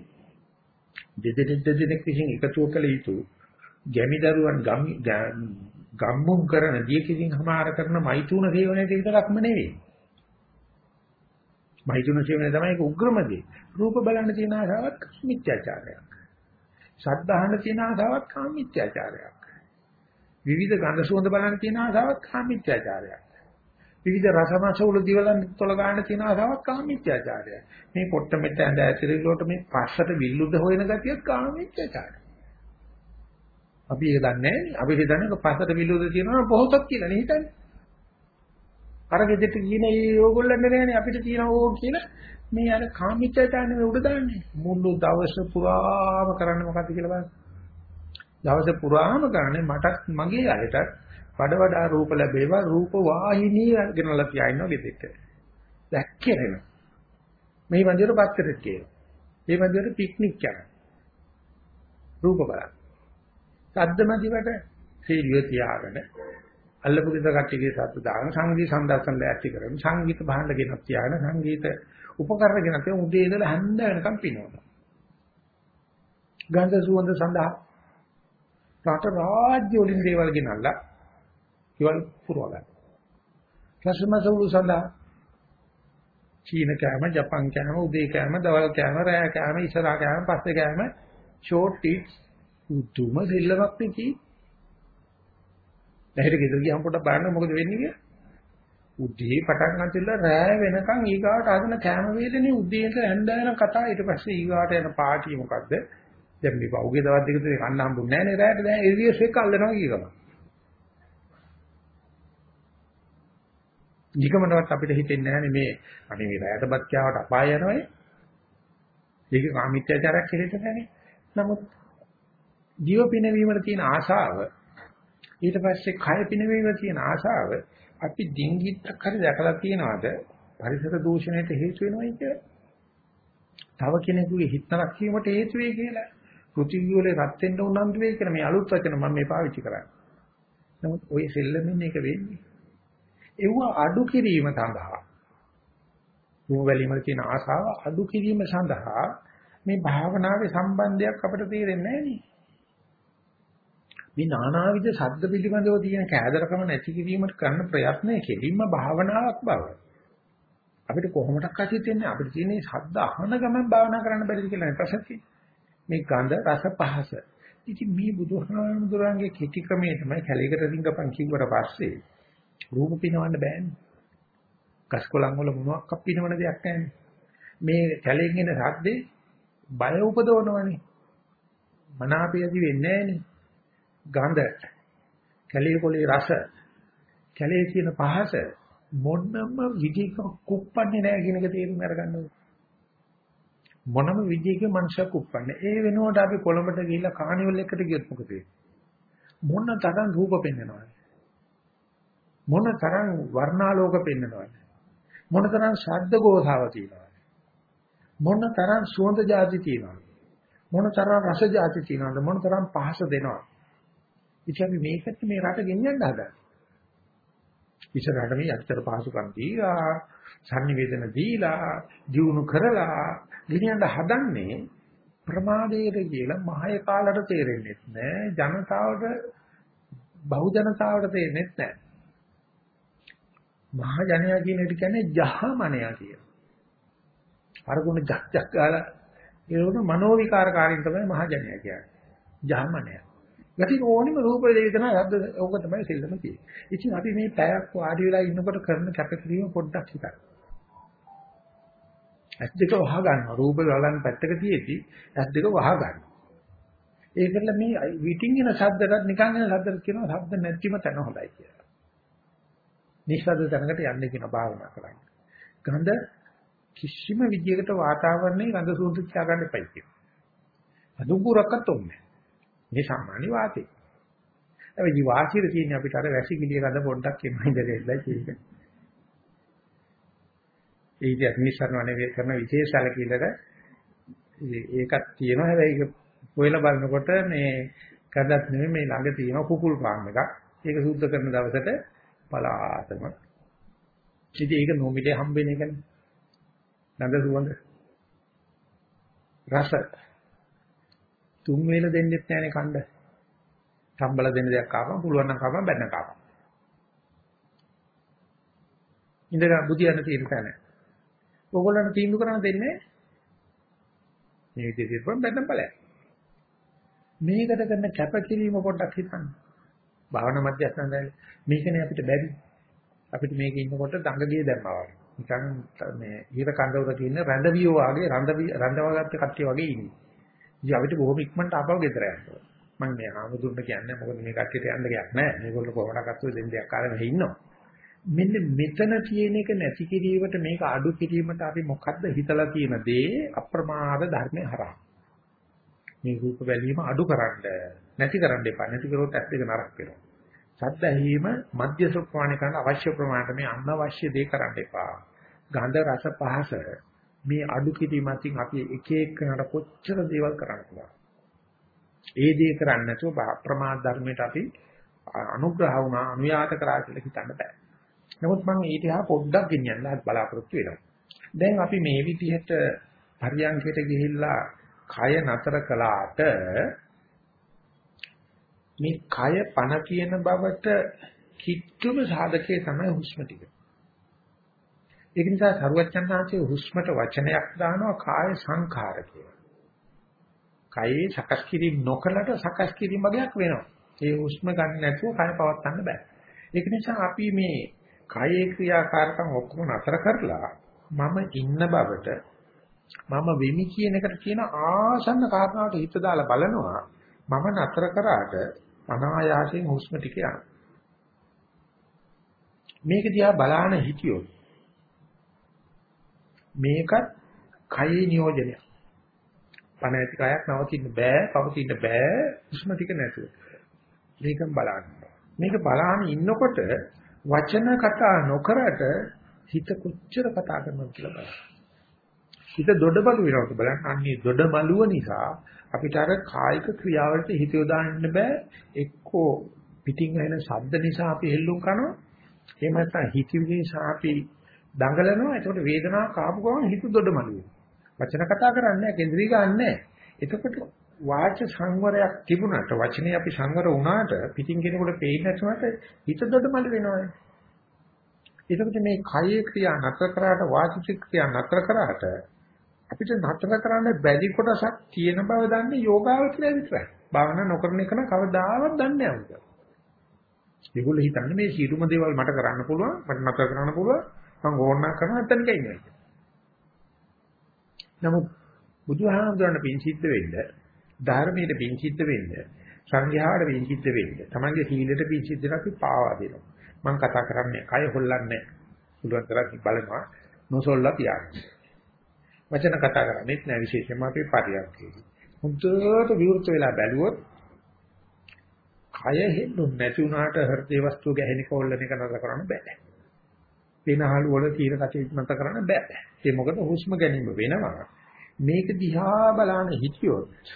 දෙදෙනෙක් දෙදෙනෙක් විසින් එකතු කළ යුතු ගැමි දරුවන් ගම්මුම් කරන දිය කිසිං හමාර කරන මෛතුන සේවනයේ විතරක්ම නෙවෙයි. මෛතුන සේවනය තමයි ඒක උග්‍රම දේ. රූප බලන්න තියෙන ආසාවක් මිත්‍යාචාරයක්. ශබ්දහන්න තියෙන ආසාවක් කාම මිත්‍යාචාරයක්. විවිධ ගන්ධ සුවඳ බලන්න තියෙන ආසාවක් කාම මිත්‍යාචාරයක්. විවිධ රසමස උළු දිවලන් තොල ගන්න තියෙන ආසාවක් කාමීත්‍යාචාරය. මේ පොට්ට මෙට්ට ඇඳ ඇතිරිලොට මේ පස්සට විල්ලුද හොයන ගතියත් කාමීත්‍යාචාරය. අපි ඒක දන්නේ නැහැ. අපි හිතන්නේ පස්සට විල්ලුද තියෙනවා පොහොසත් කියලා නේ හිතන්නේ. අර ගෙදරට කියන ඒ ඕගොල්ලන්ට නෑනේ අපිට තියෙන ඕක කියලා මේ අර කාමීත්‍යයන් මේ උඩ දාන්නේ. මුළු දවස පුරාම කරන්නේ මොකද්ද කියලා බලන්න. දවස පුරාම කරන්නේ මටත් මගේ අයටත් වඩ වඩා රූප ලැබේවා රූප වාහිනී ගෙනලා තියා ඉන්නවා ගෙදෙට්ට. දැක්කේන. මේ වන්දියට පත්තරෙත් කියනවා. මේ වන්දියට පික්නික් යනවා. රූප බලන්න. සද්දමදිවට සීලිය තියාගෙන අල්ලපු ගෙදර කට්ටියගේ සත්තු දාන සංගීත සම්දර්ශන ඇති කරන සංගීත භාණ්ඩ ගෙනත් තියාගෙන සංගීත උපකරණ ගෙනත් උදේ ඉඳලා හැන්ද වෙනකම් පිනවනවා. ගන්ධ සුවඳ සඳහා රට රාජ්‍ය වලින් දේවල් ගෙනල්ලා ඒවල් පුරව ගන්න. රසමසවුළු සඳහා චීන කෑම, ජපන් කෑම, උදේ කෑම, දවල් කෑම, රෑ කෑම, ඉස්සරහා කෑම, පස්සේ කෑම, ෂෝට් ටික්ස් උතුම දෙල්ලමක් නෙකී. දැහිට ගෙදර ගියාම පොඩ්ඩක් බලන්න මොකද වෙන්නේ කියලා. උදේ පටන් ගන්නතිලා රෑ වෙනකන් ඊගාවට ආගෙන කෑම වේදනේ උදේ ඉඳලා හැන්ද වෙන කතා ඊට පස්සේ ඊගාවට යන පාටි මොකද්ද? දැන් මේ පහුගිය දවස් දෙක තුනේ කන්න හම්බුන්නේ නැහැ නේ රෑට දැන් එරියස් එක අල්ලනවා කියනවා. නිකමනවත් අපිට හිතෙන්නේ නැහැ මේ අනේ මේ රෑටපත් කියාවට අපාය යනවනේ. ඒක කාමීත්‍යචාරයක් හේතු නැහැ. නමුත් ජීව පිනවීමට තියෙන ආශාව ඊට පස්සේ කය පිනවීමට තියෙන ආශාව අපි ඩිංගිත්තක් හරි දැකලා තියනවාද පරිසර දූෂණයට හේතු වෙනවයි කියලා? තව කෙනෙකුගේ හිතනක් කීමට හේතු වෙයි කියලා. පෘථිවි වල රත් වෙන්න උනන්දු වෙයි කියලා මේ අලුත් වචන මම මේ පාවිච්චි කරන්නේ. නමුත් ওই සෙල්ලමින් එක වෙන්නේ. ඒව අඩු කිරීම සඳහා රූප වැලීමේ තියෙන ආසාව අඩු කිරීම සඳහා මේ භාවනාවේ සම්බන්ධයක් අපිට තේරෙන්නේ නැහැ මේ නානාවිද ශබ්ද පිළිබඳව තියෙන කෑදරකම නැති කිරීමට කරන ප්‍රයත්නය කෙලින්ම භාවනාවක් බව. අපිට කොහොමඩක් හිතෙන්නේ අපිට තියෙන ශබ්ද අහන ගමන් භාවනා කරන්න බැරිද කියලා ප්‍රශ්නේ. මේ ගඳ රස පහස. ඉතින් මේ බුදුහාමුදුරන්ගේ කෙටි ක්‍රමයේ තමයි කැලේකට රිංගපන් කිව්වට පස්සේ රූප පිනවන්න බෑනේ. කස්කොලන් වල මොනවක් අපිනවන දෙයක් නැහැනේ. මේ කැලෙන් එන සද්දේ බය උපදවනවනේ. මනාපයදි වෙන්නේ නැහනේ. ගඳ, කැලේ කොලේ රස, කැලේ තියෙන පහස මොනම විදිහක කුප්පන්නේ නැහැ කියන එක තේරුම් අරගන්න ඕනේ. මොනම විදිහකින් මනුෂ්‍යක උප්පන්නේ. ඒ වෙනුවට අපි කොළඹට ගිහිල්ලා කානිවල් එකට ගියොත් මොකද වෙන්නේ? මොන තරම් රූප පෙන්වනවද? මොන තරම් වර්ණාලෝක පෙන්වනවද? මොන තරම් ශබ්ද ගෝසාව තියෙනවද? මොන තරම් සුවඳ જાති තියෙනවද? මොන තරම් රස જાති තියෙනවද? මොන තරම් පහස දෙනවද? ඉතින් අපි මේකට මේ රට ගෙනියන්න හදන්නේ. ඉස්සරහට මේ අච්චර පහසුකම් දීලා, sannivedana දීලා, දියුණු කරලා ගෙනියන්න හදන්නේ ප්‍රමාදයට කියලා මහය කාලට තේරෙන්නේ නැහැ. ජනතාවට බහු ජනතාවට තේරෙන්නේ නැහැ. මහ ජනයා කියන එක කියන්නේ ජහමනයා කියලා. අර ගුණ ජක් ජක් ගාලා ඒවන මනෝ විකාරකාරීන් තමයි මහ ජනයා කියන්නේ. ජහමනයා. යටි ඕනිම රූප වේදනා යද්ද ඕක තමයි සෙල්ලම තියෙන්නේ. ඉතින් අපි මේ පැයක් වාඩි වෙලා ඉන්නකොට කරන කැපකිරීම පොඩ්ඩක් හිතන්න. ඇස් දෙක වහ ගන්නවා. රූප බලන්න පැත්තක තියෙද්දි ඇස් දෙක වහ ගන්නවා. ඒකල මේ විටින් එන ශබ්දකට නිකන් එන ශබ්දකට කියනවා ශබ්ද නැතිම තැන හොඳයි කියලා. නිස්සද්ද තැනකට යන්න කියන භාවනා කරන්නේ. ගඳ කිසිම විදියකට වාතාවරණයේ ගඳ සුවඳ තියා ගන්න එපයි කියනවා. අදුකුරක්වත් ඕනේ. මේ සාමාන්‍ය වාතය. හැබැයි වාසියට තියෙන අපිට අර වැසිකිළිය ගඳ පොඩ්ඩක් එනවා ඉඳලා ඒක. ඒ ඉතින් අනිසරණවනේ කරන විශේෂ සැලකිල්ලට ඒකක් තියෙනවා හැබැයි ඒක හොයලා බලනකොට මේ කඩක් නෙමෙයි මේ ළඟ තියෙන කුකුල් පාම් එකක්. ඒක සුද්ධ කරන දවසට පලාතම. ඉතින් ඒක නොමිලේ හම්බෙන එකනේ. නන්ද සුවඳ. රස. තුන් වේල දෙන්නෙත් නැහැනේ කණ්ඩ. සම්බල දෙන්න දෙයක් ආවම පුළුවන් නම් කපම බැන්න කපම. ඉඳලා බුදියන්න තියෙන තැන. ඕගොල්ලන්ට තීන්දුව කරන්න දෙන්නේ මේ විදිහට කරපම් බැන්න බලයක්. මේකට කරන කැපකිරීම පොඩ්ඩක් හිතන්න. භාවනා මධ්‍යස්ථානයේ මේකනේ අපිට බැරි. අපිට මේක ඉන්නකොට දඟගිය දැම්මා වගේ. නිකන් මේ ඊර කඳවුරක ඉන්න රැඳවියෝ වගේ රඳ රඳවගත්ත කට්ටිය වගේ ඉන්නේ. ඉතින් අපිට බොහොම ඉක්මනට ආපහු ගෙදර යන්න ඕන. මම මේ ආමුදුන්න කියන්නේ මොකද මේ කට්ටියට යන්න දෙයක් නැහැ. මේගොල්ලෝ කොහොමද අත්තු දෙන්න දෙයක් කාලෙම මෙහි ඉන්නවා. මෙන්න මෙතන තියෙන එක නැති කිරීමට මේක අඩු කිරීමට අපි මොකද්ද හිතලා තියෙන දේ අප්‍රමාද ධර්මේ හරහා. මේ රූප බැලීම අඩු කරන්න නැති කරන්න එපා. නැති කරොත් ඇස් දෙක නරක් වෙනවා. ශබ්ද ඇහිීම මධ්‍ය සුප්‍රාණ කරන්න අවශ්‍ය ප්‍රමාණයට මේ අනවශ්‍ය දේ කරන්න එපා. ගන්ධ රස පහස මේ අඩු කිරීමකින් අපි එක එකනට කොච්චර දේවල් කරන්න පුළුවන්. ඒ දේ කරන්නේ නැතුව ප්‍රමාද ධර්මයට අපි අනුග්‍රහ වුණා අනුයාත කරා කියලා හිතන්න බෑ. නමුත් මම ඊට එහා පොඩ්ඩක් ගෙනියන්න බලාපොරොත්තු වෙනවා. දැන් අපි මේ විදිහට පරියන්කයට ගිහිල්ලා කය නතර කළාට මේ කය පණ කියන බවට කිට්ටුම සාධකයේ තමයි හුස්ම ටික. ඒක නිසා සරුවචන්හන්සේ හුස්මට වචනයක් දානවා කාය සංඛාර කියලා. කයේ සකස් කිරීම නොකලට සකස් කිරීම වගේක් වෙනවා. ඒ හුස්ම ගන්න නැතුව කය පවත්වන්න බෑ. ඒක නිසා අපි මේ කයේ ක්‍රියාකාරකම් ඔක්කොම නතර කරලා මම ඉන්න බවට මම වෙමි කියන එකට කියන ආසන්න කාරණාවට හිත දාලා බලනවා. මම නතර කරාට අනායාසයෙන් හුස්ම ටික යනවා. මේක දිහා බලාන හිටියොත් මේකත් කයේ නියෝජනය පණ ඇති කයක් නවතින්න බෑ පවතින්න බෑ හුස්ම ටික නැතුව. මේකම බලන්න. මේක බලාන ඉන්නකොට වචන කතා නොකරට හිත කොච්චර කතා කරනවද කියලා බලන්න. හිත දොඩබලු වෙනවද බලන්න. අන්නේ දොඩබලුව නිසා අපිට අර කායික ක්‍රියාවලට හිත යොදාන්න බෑ. එක්කෝ පිටින් එන ශබ්ද නිසා අපි හෙල්ලුම් කරනවා. එහෙම නැත්නම් හිතවිලි නිසා අපි දඟලනවා. ඒකට වේදනාව කාපු ගමන් හිත දොඩමලු වෙනවා. වචන කතා කරන්නේ නැහැ, කේන්ද්‍රී ගන්නෑ. එතකොට වාච සංවරයක් තිබුණාට වචනේ අපි සංවර වුණාට පිටින් කෙනෙකුට පේන්නේ නැතුවට හිත දොඩමල වෙනවනේ. ඒකට මේ කයේ ක්‍රියා නතර කරාට වාචික ක්‍රියා නතර කරාට අපිට නතර කරන්න බැරි කොටසක් තියෙන බව දන්නේ යෝගාවචරය විතරයි. භාවනා නොකරන එක නම් කවදාවත් දන්නේ නැහැ. ඒගොල්ලෝ හිතන්නේ මේ සියලුම දේවල් මට කරන්න පුළුවන්, මට නතර කරන්න පුළුවන්, මම ඕනනම් කරනවා නැත්නම් කියන්නේ. නමුත් බුදුහාමුදුරන් පින් සිද්ධ වෙන්න ධර්මයට පිංචිත්ත වෙන්න, සංඝයාට පිංචිත්ත වෙන්න, තමන්ගේ සීලයට පිංචිත්ත වෙන්න අපි පාවා දෙනවා. මම කතා කරන්නේ කය හොල්ලන්නේ පුළුවන් තරම් බලනවා නොසොල්ලා තියාගන්න. වචන කතා කරන්නේත් නෑ විශේෂයෙන්ම අපි පරියන්කේදී. හුදුට විවෘත වෙලා බැලුවොත් කය හෙල්ලුම් නැති වුණාට හෘදේ වස්තු ගැහෙන කෝල්ලන එක නතර කරන්න බෑ. වෙනහළු වල තීර කටයුතු නතර කරන්න බෑ. ඒ මොකද හුස්ම ගැනීම වෙනවා. මේක දිහා බලන හිතියොත්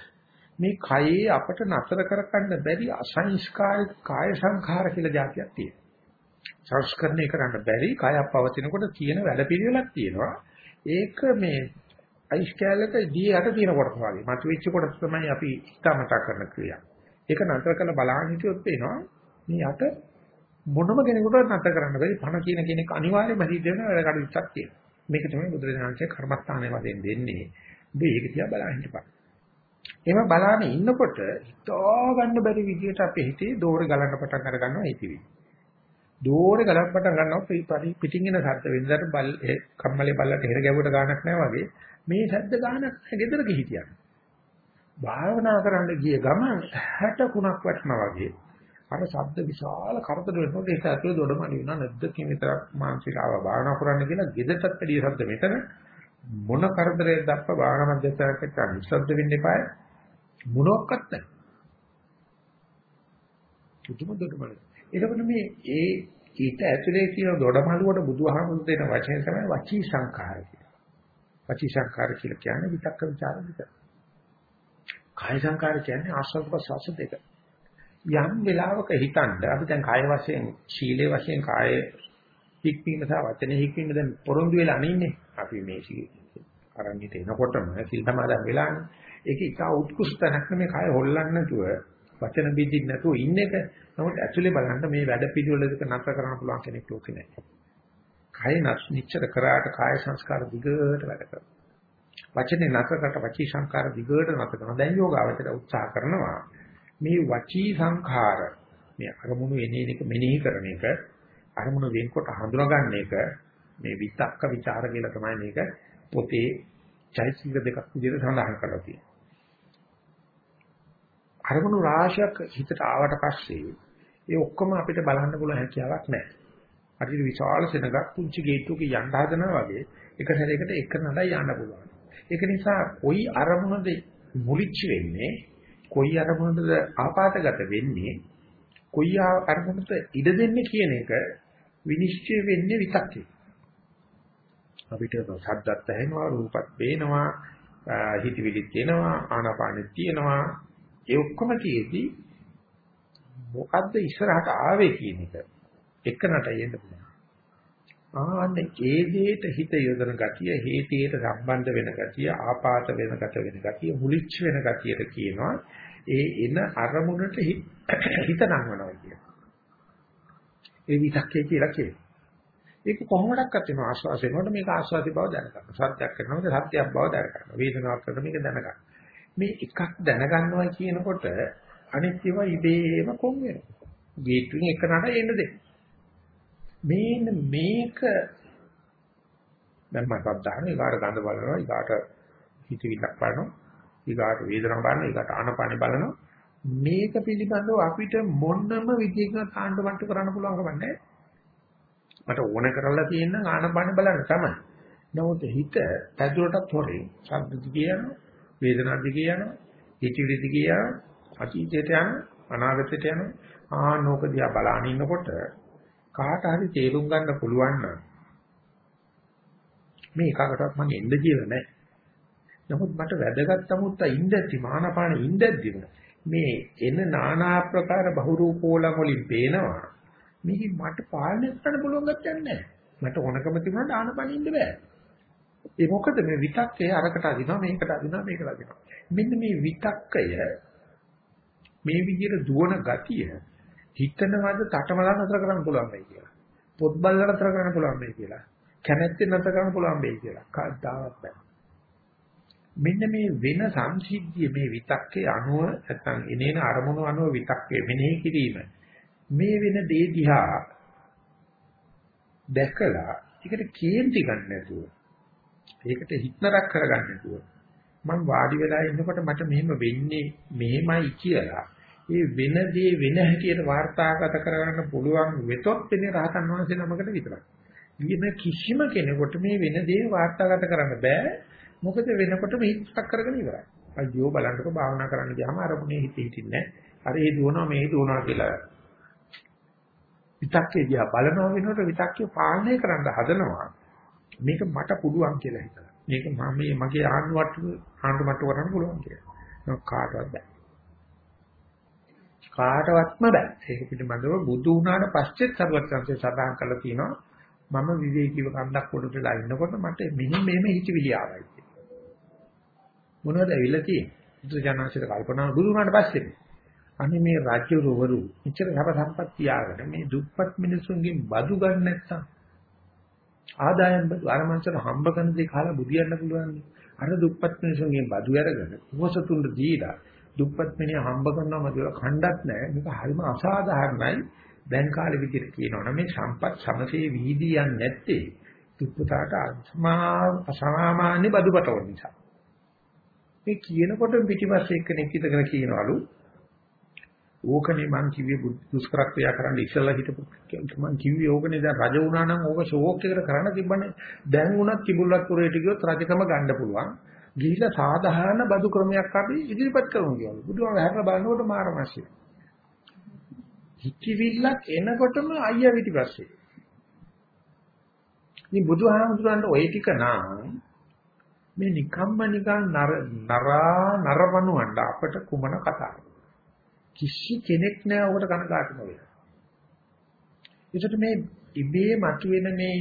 මේ කයේ අපට නතර කරගන්න බැරි අසංස්කාරික කාය සංඛාර කියලා જાතියක් තියෙනවා. සංස්කරණය කරන්න බැරි කයක් පවතිනකොට තියෙන වැඩපිළිවෙලක් තියෙනවා. ඒක මේ අයිස් කැලක දී යට තියෙන කොටස වගේ. මතුවෙච්ච කොටස තමයි අපි ඉස්තමතා කරන ක්‍රියා. ඒක නතර කරලා බලන්න හිටියොත් පේනවා මේ යට මොනම කෙනෙකුට නතර කරන්න බැරි පණ කියන කෙනෙක් අනිවාර්යයෙන්ම හිත දෙන වැඩ කටයුත්තක් තියෙනවා. මේක තමයි බුදුරජාණන්සේ කර්මස්ථානයේ වශයෙන් දෙන්නේ. ඔබ ඒක දිහා බලන්න හිටපන්. එහෙම බලාගෙන ඉන්නකොට හිතා ගන්න බැරි විදියට අපේ හිතේ දෝරේ ගලන්න පටන් අර ගන්නවා හිතවිලි. දෝරේ ගලන්න පටන් ගන්නවා පිටින් එන ශබ්ද වෙනදාට බල් කම්මලේ බල්ලට හිර ගැවුවට ගානක් නැහැ වගේ මේ ශබ්ද ගානක් ගෙදරක හිටියා. භාවනා කරන්න ගිය ගමන් 60 කුණක් වටනවා වගේ අර ශබ්ද විශාල කරදර වෙනකොට ඒක ඇතුලේ දොඩමලි වෙනවා නැද්ද කියන විතරක් මානසික ආව භාවනා කරන්න කියලා ගෙදරටත් වැඩි ශබ්ද මෙතන මොන කරදරයක් දක්වා භාවනා මධ්‍යස්ථානකට නිස්සද්ද වෙන්න එපායි මොනක්වත් නැහැ. පුදුම දොඩමලු. එතකොට මේ ඒ ඊට ඇතුලේ කියන දොඩමලුවට බුදුහාමුදුරු දෙන වචනේ තමයි වචී සංඛාර කියලා. වචී සංඛාර කියලා කියන්නේ විතක්ක ਵਿਚාර විතර. කාය සංඛාර කියන්නේ ආශ්‍රව ප්‍රසවාස දෙක. යම් වෙලාවක හිතන්න අපි දැන් කාය වශයෙන් ශීලයේ වශයෙන් කාය හික්මීම සහ වචනේ හික්මීම දැන් පොරොන්දු වෙලා අනින්නේ අපි මේ අරන්ිට එනකොටම සිල් සමාදන් වෙලානේ ඒක ඉතා උත්කෘෂ්ඨ නැත්නම් මේ කය හොල්ලන්නේ නැතුව වචන බින්දින් නැතුව ඉන්න එක. නමුත් ඇතුලේ බලන්න මේ වැඩ පිළිවෙල දෙක නතර කරන්න පුළුවන් කෙනෙක් ලෝකේ නැහැ. කය නිච්චර කරාට කාය සංස්කාර දිගට වැඩ කරනවා. වචනේ නතර කරට වචී සංස්කාර දිගට නතර කරනවා. දැන් යෝගාවචර උත්සාහ කරනවා මේ වචී සංඛාර මේ අරමුණු එනේන එක මෙනෙහි කරන එක අරමුණ වෙන්කොට හඳුනාගන්න එක මේ විතක්ක ਵਿਚාර කියලා තමයි මේක පොතේ චෛතසික දෙකක් විදිහට සඳහන් කරලා තියෙන්නේ. අරමුණු රාශියක් හිතට ආවට පස්සේ ඒ ඔක්කොම අපිට බලන්න පුළුවන් හැකියාවක් නැහැ. හරියට විශාල සෙනගක් පුංචි ගේට්ටුවක යන්න හදනවා වගේ එක සැරයකට එක නඩයි යන්න පුළුවන්. ඒක නිසා කොයි අරමුණද මුලිච්ච වෙන්නේ කොයි අරමුණද ආපాతගත වෙන්නේ කොයි අරමුණට ඉඩ දෙන්නේ කියන එක විනිශ්චය වෙන්නේ විතක්කේ. අපිට සද්දත් ඇහෙනවා රූපත් පේනවා හිතවිලිත් තියෙනවා ආනාපානෙත් තියෙනවා ඒ ඔක්කොම තියෙදි මොකද්ද ඉස්සරහට ආවේ කියන එක එකනට එන්න පුළුවන්. ආන්නේ ඒ දෙයට හිත යොදන ගතිය හේතියට සම්බන්ධ වෙන ගතිය ආපාත වෙන ගත වෙන ගතිය මුලිච්ච වෙන ගතියට කියනවා ඒ එන අරමුණට හිත නංවනවා කියන. ඒ විතක්කේ කියලා කියනවා. ඒක කොහොමඩක්වත් වෙන ආස්වාස වෙනකොට මේක ආස්වාදි බව දැනගන්න. සත්‍යයක් කරනකොට සත්‍යයක් බව දැනගන්න. වේදනාවක් කරනකොට මේක දැනගන්න. මේ එකක් දැනගන්නවා කියනකොට අනිත් ඒවා ඉබේම කොම් වෙනවා. ගේට්ටුවෙන් එක නඩ එන්න දෙන්න. මේන්න මේක දැන් මම සද්දාන ඊගාට ගඳ බලනවා ඊගාට හිතවිල්ලක් බලනවා ඊගාට වේදනාවක් බලනවා ඊගාට ආනපානෙ බලනවා. මේක පිළිබඳව අපිට මොනම විදිහකින් කාණ්ඩ වට්ටු කරන්න පුළුවන් කම නැහැ. මට ඕන කරලා තියෙන ආනපානෙ බලන්න තමයි. නමුත් හිත පැදුරටත් හොරේ ශබ්ද දිගේ යනවා. වේදනා දිගේ යනවා හිතවිලි දිගේ යනවා අතීතයට යනවා අනාගතයට යනවා ආනෝක දිහා බලාගෙන ඉන්නකොට කාට හරි තේරුම් ගන්න පුළුවන් නම් මේ එකකටවත් මම එන්න කියලා නැහැ. නමුත් මට වැදගත් සමුත්ත ඉඳද්දි මානපාන ඉඳද්දිම මේ එන নানা ආකාර බහුරූපෝලම් වලින් පේනවා. මේක මට පාලනය කරන්න පුළුවන් ගැටයක් නැහැ. මට ඕනකම තිබුණාට ආනපාන ඉන්න බෑ. ඒ මොකද මේ විතක්කය අරකට අදිනවා මේකට අදිනවා මේකට අදිනවා. මෙන්න මේ විතක්කය මේ විදිහට දුවන ගතිය හිතනවාද තටමලා නතර කරන්න පුළුවන් වෙයි කියලා. පොත් බලලා නතර කරන්න පුළුවන් වෙයි කියලා. කැමැත්තෙන් නතර කරන්න පුළුවන් වෙයි කියලා. කවදාවත් බෑ. මෙන්න මේ වෙන සංසිද්ධිය මේ විතක්කේ අනුව නැත්නම් එනේන අරමුණු අනුව විතක්කේ මෙනෙහි කිරීම. මේ වෙන දේ දිහා දැකලා ඒකට කේන්ති ගන්න නැතුව ඒකට හිතනරක් කරගන්න නැතුව මම වාඩි වෙලා ඉන්නකොට මට මෙහෙම වෙන්නේ මෙහෙමයි කියලා ඒ වෙන දේ වෙන හැටියට වාර්තාගත කරගන්න පුළුවන් වෙතොත් වෙන්නේ රහතන් වහන්සේ නමකට විතරයි. ඊම කිසිම කෙනෙකුට මේ වෙන දේ වාර්තාගත කරන්න බෑ. මොකද වෙනකොටම හිතක් කරගෙන ඉවරයි. අයියෝ බලන්නකො භාවනා කරන්න ගියාම අරමුණේ හිත හිටින්නේ නැහැ. අර ඒ දුවනවා මේ දුවනවා කියලා. විතක්කේ දිහා බලනවා වෙනකොට විතක්කේ පාලනය කරන්න හදනවා. මේක මට පුළුවන් කියලා හිතලා. මේක මම මගේ ආණ්ඩුවට ආණ්ඩු මට්ටු කරන්න පුළුවන් කියලා. කාටවත් බෑ. කාටවත්ම බෑ. ඒක පිළිබඳව බුදු වුණාට පස්සෙත් සරුවත්සංශය සඳහන් කරලා තියෙනවා මම විවේකීව කන්දක් පොඩට ඉන්නකොට මට මෙහෙම මෙහෙම හිතවිලි ආවයි කියලා. මොනවද ඇවිල්ලා තියෙන්නේ? බුදුජානනාංශයට කල්පනා බුදු වුණාට පස්සේ අනේ මේ රාජ්‍ය රෝවරු ඉච්ඡර සබ සම්පත් තියාගෙන මේ දුප්පත් මිනිසුන්ගෙන් බදු ගන්න නැත්තම් ආදායම් බදු අර මංසර හම්බ කරන දේ කාලා බුදියන්න පුළුවන්. අර දුප්පත් මිනිසුන්ගෙන් බදු අරගෙන උවසතුන්ට දීලා දුප්පත් මිනිහ හම්බ කරනවා මදිවල කණ්ඩත් නැහැ. මේක හරිම අසාධාරණයි. දැන් කාලෙ විදිහට කියනවනම් මේ සම්පත් සමසේ වීදී යන්නේ නැත්තේ දුප්පතාට අසමාමාන්‍ය බදුපටව නිසා. මේ කියනකොට පිටිපස්සේ එක්කෙනෙක් ඉදගෙන කියනවලු ඕකනේ මං කිව්වේ දුෂ්කර ක්‍රියා කරන්න ඉස්සලා හිටපු මං කිව්වේ ඕකනේ දැන් රජ වුණා නම් ඕක ෂෝක් එකකට කරන්න තිබ්බනේ දැන් උනත් කිඹුල්වත් පුරේට ගියොත් රජකම ගන්න පුළුවන් ගිහිලා සාධාරණ බදු ක්‍රමයක් අපි ඉදිරිපත් කරමු කියලා. බුදුහාම හැරලා බලනකොට මාරමාසිය. හිතවිල්ලක් එනකොටම අයියා පිටිපස්සේ. මේ බුදුහාමුදුරන්ට ওই ටික නම් මේ නිකම්ම නිකන් නර නරා නරවණුවන්ට අපට කුමන කතාවක්. කිසි කෙනෙක් නෑ ඔකට කනගාටු නොවේ. ඒකට මේ ඉබේ මතුවෙන මේ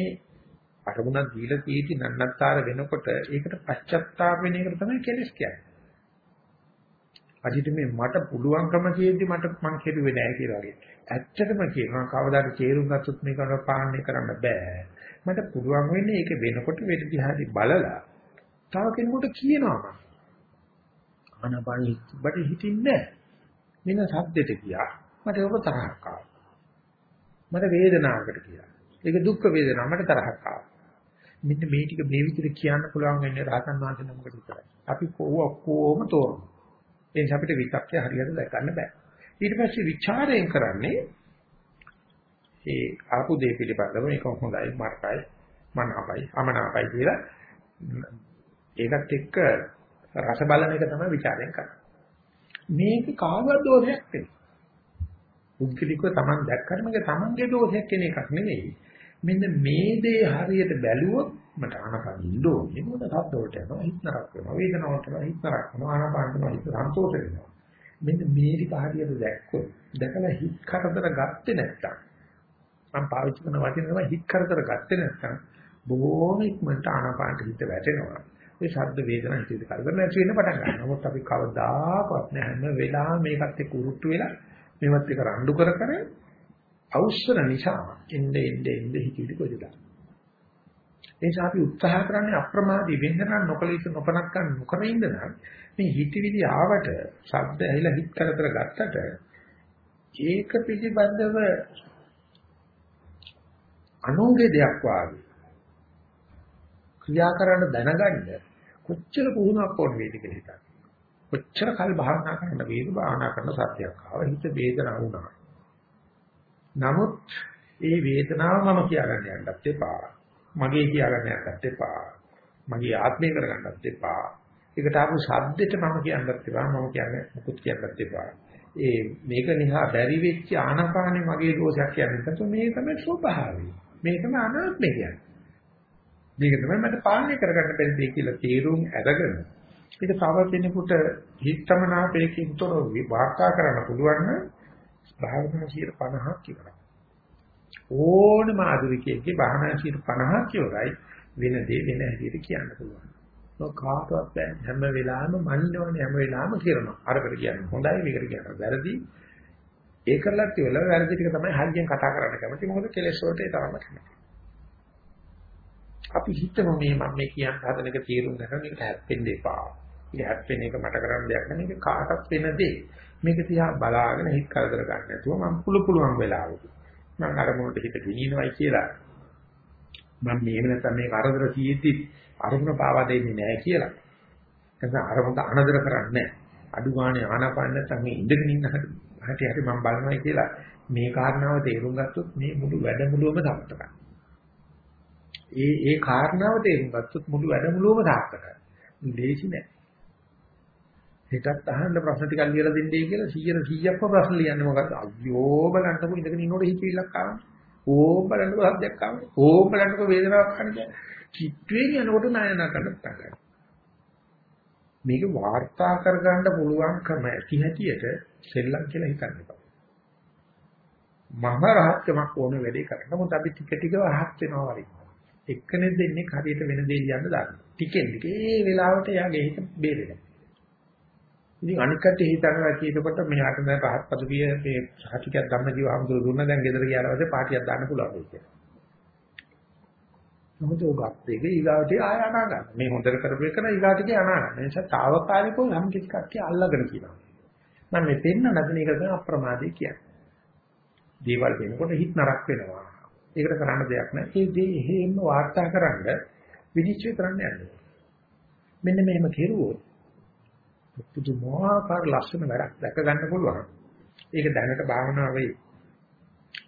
අරමුණක් දීලා තියෙදි නන්නත්තර වෙනකොට ඒකට පශ්චත්තාප වෙන එකට තමයි කෙලස් කියන්නේ. අදිට මේ මට පුළුවන්කම තියෙද්දි මට මං කෙරුවේ නෑ කියලා වගේ. ඇත්තටම කියනවා කවදාද තේරුම් ගත්තොත් මේක පාලනය කරන්න බෑ. මට පුළුවන් වෙන්නේ ඒක වෙනකොට වෙද දිහාදී බලලා තව කෙනෙකුට කියනවා මම. ආනපාන බට හිතින්නේ නෑ. මෙන්න සද්දෙට ගියා. මට ඒක තරහක් ආවා. මට වේදනාවකට ගියා. ඒක දුක් වේදනාව මට තරහක් ආවා. මෙන්න මේ ටික මේ විදිහට කියන්න පුළුවන් වෙන්නේ රහතන් වහන්සේ නමකට විතරයි. අපි කොහොම ඔක්කොම තෝරන. ඒ නිසා අපිට විචක්කය හරියට දැක ගන්න බෑ. ඊට පස්සේ ਵਿਚාරයෙන් කරන්නේ ඒ ආපු දේ පිළිබඳව මේක හොඳයි මරකයි මනාපයි අමනාපයි කියලා ඒකත් එක්ක රස බලන එක තමයි ਵਿਚාරයෙන් කරන්නේ. මේක කාගවත් දෝෂයක් නෙවෙයි. පුද්ගලිකව Taman දැක්කට මේක Tamanගේ දෝෂයක් කියන එකක් නෙවෙයි. මෙන්න මේ දේ හරියට බැලුවොත් මට ආනපන ඉන්න ඕනේ මොකද සද්ද වලට යනවා හිත නරක වෙනවා වේදනාවට යනවා හිත නරක වෙනවා ආනපන හිත සන්තෝෂ වෙනවා මෙන්න මේ ටික හරියට දැක්කොත් දැකලා හිත කරදර ගත්තේ නැත්තම් මම පාවිච්චි කරන වචන තමයි හිත කරදර ගත්තේ නැත්තම් බොහෝම ඉක්මනට ආනපනට හිත වැටෙනවා ඒ ශබ්ද වේදනා හිතේ කරදර නැති වෙන්න පටන් ගන්නවා. නමුත් අපි කවදාකවත් නෑ හැම වෙලාවෙම මේකත් එක්ක උරුට්ටු වෙලා මේවත් එක්ක රණ්ඩු කර කර අවශ්‍ය නිසා එnde එnde එnde හිතේ කොහෙද ඒ නිසා අපි උත්සාහ කරන්නේ අප්‍රමාදී වෙන්න නම් නොකල යුතු නොපනක් ගන්න නොකර ඉන්න නම් මේ හිතවිලි ආවට ශබ්ද ඇහිලා හිත කරතර ගත්තට ඒක පිළිබඳව අනුන්ගේ දෙයක් වාගේ ක්‍රියා කරන්න දැනගන්න කොච්චර පුහුණුවක් ඕන වේද කියලා හිතන්න. කොච්චර කල් භාවනා කරන්න වේද භාවනා කරන සත්‍යයක් ආව හිත වේදනාව වුණා. නමුත් ඒ වේදනාව මම කියාගන්න යන්නත් එපා. මගේ කියාගන්න යන්නත් එපා. මගේ ආත්මය කරගන්නත් එපා. ඒකට ආපු සද්දෙට මම කියන්නත් එපා. මම කියන්නේ මුකුත් කියන්නත් එපා. ඒ මේක නිසා බැරි වෙච්ච ආනපානේ මගේ දෝෂයක් කියන්නේ නැත්නම් මේ තමයි ස්වභාවය. මේ තමයි අනාත්මය කියන්නේ. මේක තමයි මට පාලනය කරගන්න බැරි දෙය කියලා තීරුම් අරගෙන ඒක තව කෙනෙකුට හිතමනාපයකින් තොර වාර්තා කරන්න පුළුවන් නම් භාවනා 50ක් කියලා. ඕනම ආධුනිකයෙක්ගේ භාවනා 50ක් ඉවරයි වෙන දේ වෙන හැටියට කියන්න පුළුවන්. ඒක කාටවත් බෑ හැම වෙලාවෙම මනින්නවනේ හැම වෙලාවෙම කරනවා. අරකට කියන්නේ හොඳයි මේකට කියන්නේ වැරදි. ඒ කරලත් ඉවරලා වැරදි ටික තමයි හරියෙන් කතා කරන්න කැමති. මොකද කෙලෙස් වලට ඒ තරම කැමති. අපි හිතමු මේ මම මේ කියන හදන එක තීරුම් ගන්න මේක හැප්පෙන්න එපා. ඉතින් හැප්පෙන එක මට කරන්න දෙයක් නෑ. මේක කාටත් වෙන දේ. මේක තියා බලාගෙන හිත කරදර ගන්න නැතුව මම පුළු පුළුවන් වෙලාවදී මම අරමුණට හිත ගෙනියනවායි කියලා මම මේව නැත්නම් මේ කරදර තියෙද්දි අරමුණ පාවා දෙන්නේ නැහැ කියලා. නැත්නම් අරමුණට අනදර කරන්නේ නැහැ. අඩු ගානේ ආනාපාන නැත්නම් මේ ඉඳගෙන ඉන්න හැටි හරි මම බලනවායි කියලා මේ කාරණාව තේරුම් ගත්තොත් මේ මුළු වැඩමුළුවම සාර්ථකයි. ඒ ඒ කාරණාව තේරුම් ගත්තොත් මුළු වැඩමුළුවම සාර්ථකයි. ලේසි නෑ. හෙටත් අහන්න ප්‍රශ්න ටිකක් ලියලා දෙන්නයි කියලා 100 100ක්ම ප්‍රශ්න ලියන්නේ මොකද්ද? අයියෝ බලන්නකො ඉඳගෙන ඉන්නකොට හිතවිල්ලක් ආවනේ. ඕම් බලන්නකො හද්දයක් ආවනේ. ඕම් බලන්නකො වේදනාවක් ආවනේ. කිට්ටුවෙන් යනකොට නායනා කරන්න පටන් ගන්නවා. මේක වාර්තා කරගන්න පුළුවන්කම ඇති හැටියට සෙල්ලම් කියලා හිතන්න එපා. මම රහත්කමක් ඕනේ වැඩේ කරන්න. මොකද අපි ටික ටික රහත් වෙනවා වගේ. එක්කනේ දෙන්නේ හරියට වෙන දේ ලියන්න දාන්න. ටිකෙන් ටික ඒ වෙලාවට යාගේ හිත බේරෙනවා. ඉතින් අනික් කටේ හිතනවා කියනකොට මෙහාට දැන් පහත් පසුගිය මේ සාහිත්‍යයක් ධම්මජීව හමුදුර දුන්න දැන් ගෙදර ගියාට පස්සේ පාටියක් දාන්න පුළුවන් ඒක. මොකද උගත් දෙක ඊගාවට ආය අනා ගන්න. මේ හොඳට කරපු එක නේ ඊගාට කිය අනා ගන්න. ඒ නිසා తాවකාලිකව යම් කිසි කට්ටිය අල්ලගෙන කියනවා. මම මේ පෙන්න නැදන එක තමයි අප්‍රමාදී කියන්නේ. දේවල් වෙනකොට හිත නරක වෙනවා. ඒකට කරන්න දෙයක් නැහැ. ඒ දේ එහෙම වාර්තා කරන්න විනිශ්චය කරන්න යන්නේ. මෙන්න මෙහෙම කෙරුවොත් පුදුමාකාර ලස්සන වැඩක් දැක ගන්න පුළුවන්. ඒක දැනට භාවනාවේ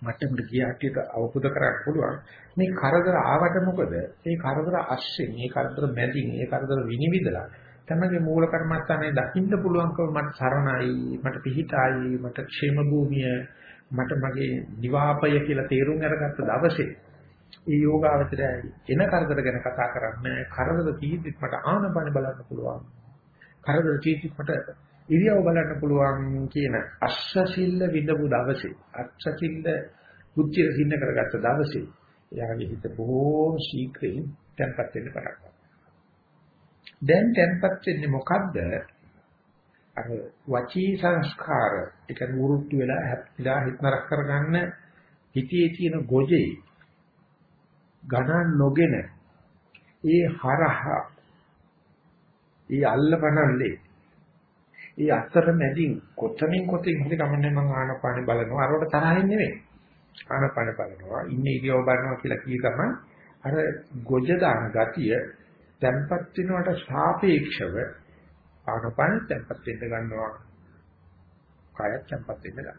මට්ටමට ගිය හැටියට අවබෝධ කරගන්න පුළුවන්. මේ කරදර ආවට මොකද? මේ කරදර අස්සේ, මේ කරදර මැදින්, මේ කරදර විනිවිදලා තමයි මූල කර්මස්ථානයේ දකින්න පුළුවන්කම මට සරණයි, මට පිහිටයි, මට ക്ഷേම භූමිය, මට මගේ නිවාපය කියලා තේරුම් අරගත්ත දවසේ ඒ යෝගාවචරය එන කරදර ගැන කතා කරන්නේ කරදර කීදිත් මට ආනපන බලන්න පුළුවන්. කරදර චීතිකට ඉරියව බලන්න පුළුවන් කියන අස්සසිල්ල විඳපු දවසේ අස්සසිල්ල බුද්ධිය සින්න කරගත්ත දවසේ එයාගේ හිත බොහෝ ශීක්‍රයෙන් තැන්පත් වෙන්න පටන් ගන්නවා. දැන් තැන්පත් වෙන්නේ මොකද්ද? අර වචී සංස්කාර එක නුරුට්ටු වෙලා හැප්පිලා හිත නරක කරගන්න හිතේ තියෙන ගොජේ ගණන් නොගෙන ඒ හරහා ඒ අල්ලපනල්ලේ ඒ අතර මැදින් කොතනින් කොතින් හරි ගමන්නේ මම ආනපානෙ බලනවා. අරවට තරහින් නෙවෙයි. ආනපන බලනවා. ඉන්නේ ඉරියව බලනවා කියලා කිය ගමන් අර ගොජ දාන ගතිය tempat වෙනවට සාපේක්ෂව ආනපන tempat වෙන්න ගන්නවා. කායත් tempat වෙන්න ගන්නවා.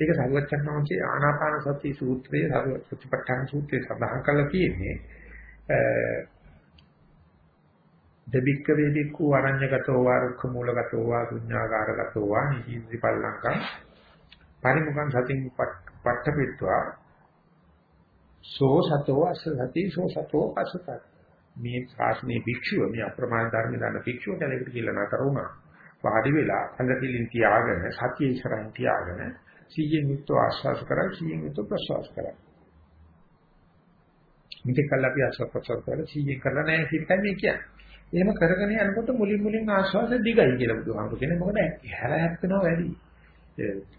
ඒක සරුවචනාංශයේ ආනාපාන සති සූත්‍රයේ සතිපට්ඨාන සූත්‍රයේ සඳහන් කරලා තියෙන්නේ දෙබික්ක වේදිකු අරඤ්‍යගතෝ වා රුක්ඛ මූලගතෝ වා ශුඤ්ඤාකාරගතෝ වා නිහිද්දි පල්ලංකං පරිමුඛං සතින් පට්ඨපිත්වා සෝ සතෝ අස සති සෝ සතෝ අසත මේ ශාස්ත්‍රයේ භික්ෂුව මේ අප්‍රමාණ ධර්ම දන්න භික්ෂුව කෙනෙකුට කියලා නතර වුණා. වාඩි වෙලා අඟතිලින් තියාගෙන සතිය ඉස්සරහින් තියාගෙන සීයෙන් යුක්ත ආශ්වාස කරා සීයෙන් යුක්ත ප්‍රශ්වාස කරා මේක කල්ලා අපි ආශ්වාස ප්‍රශ්වාස කරලා සීයෙන් කරලා නැහැ කියන මේ කියන්නේ. එහෙම කරගෙන යනකොට මුලින් මුලින් ආශ්වාසය දිගයි කියලා බුදුහාමුදුරු කියන්නේ. මොකද හැල හැප්පෙනවා වැඩි.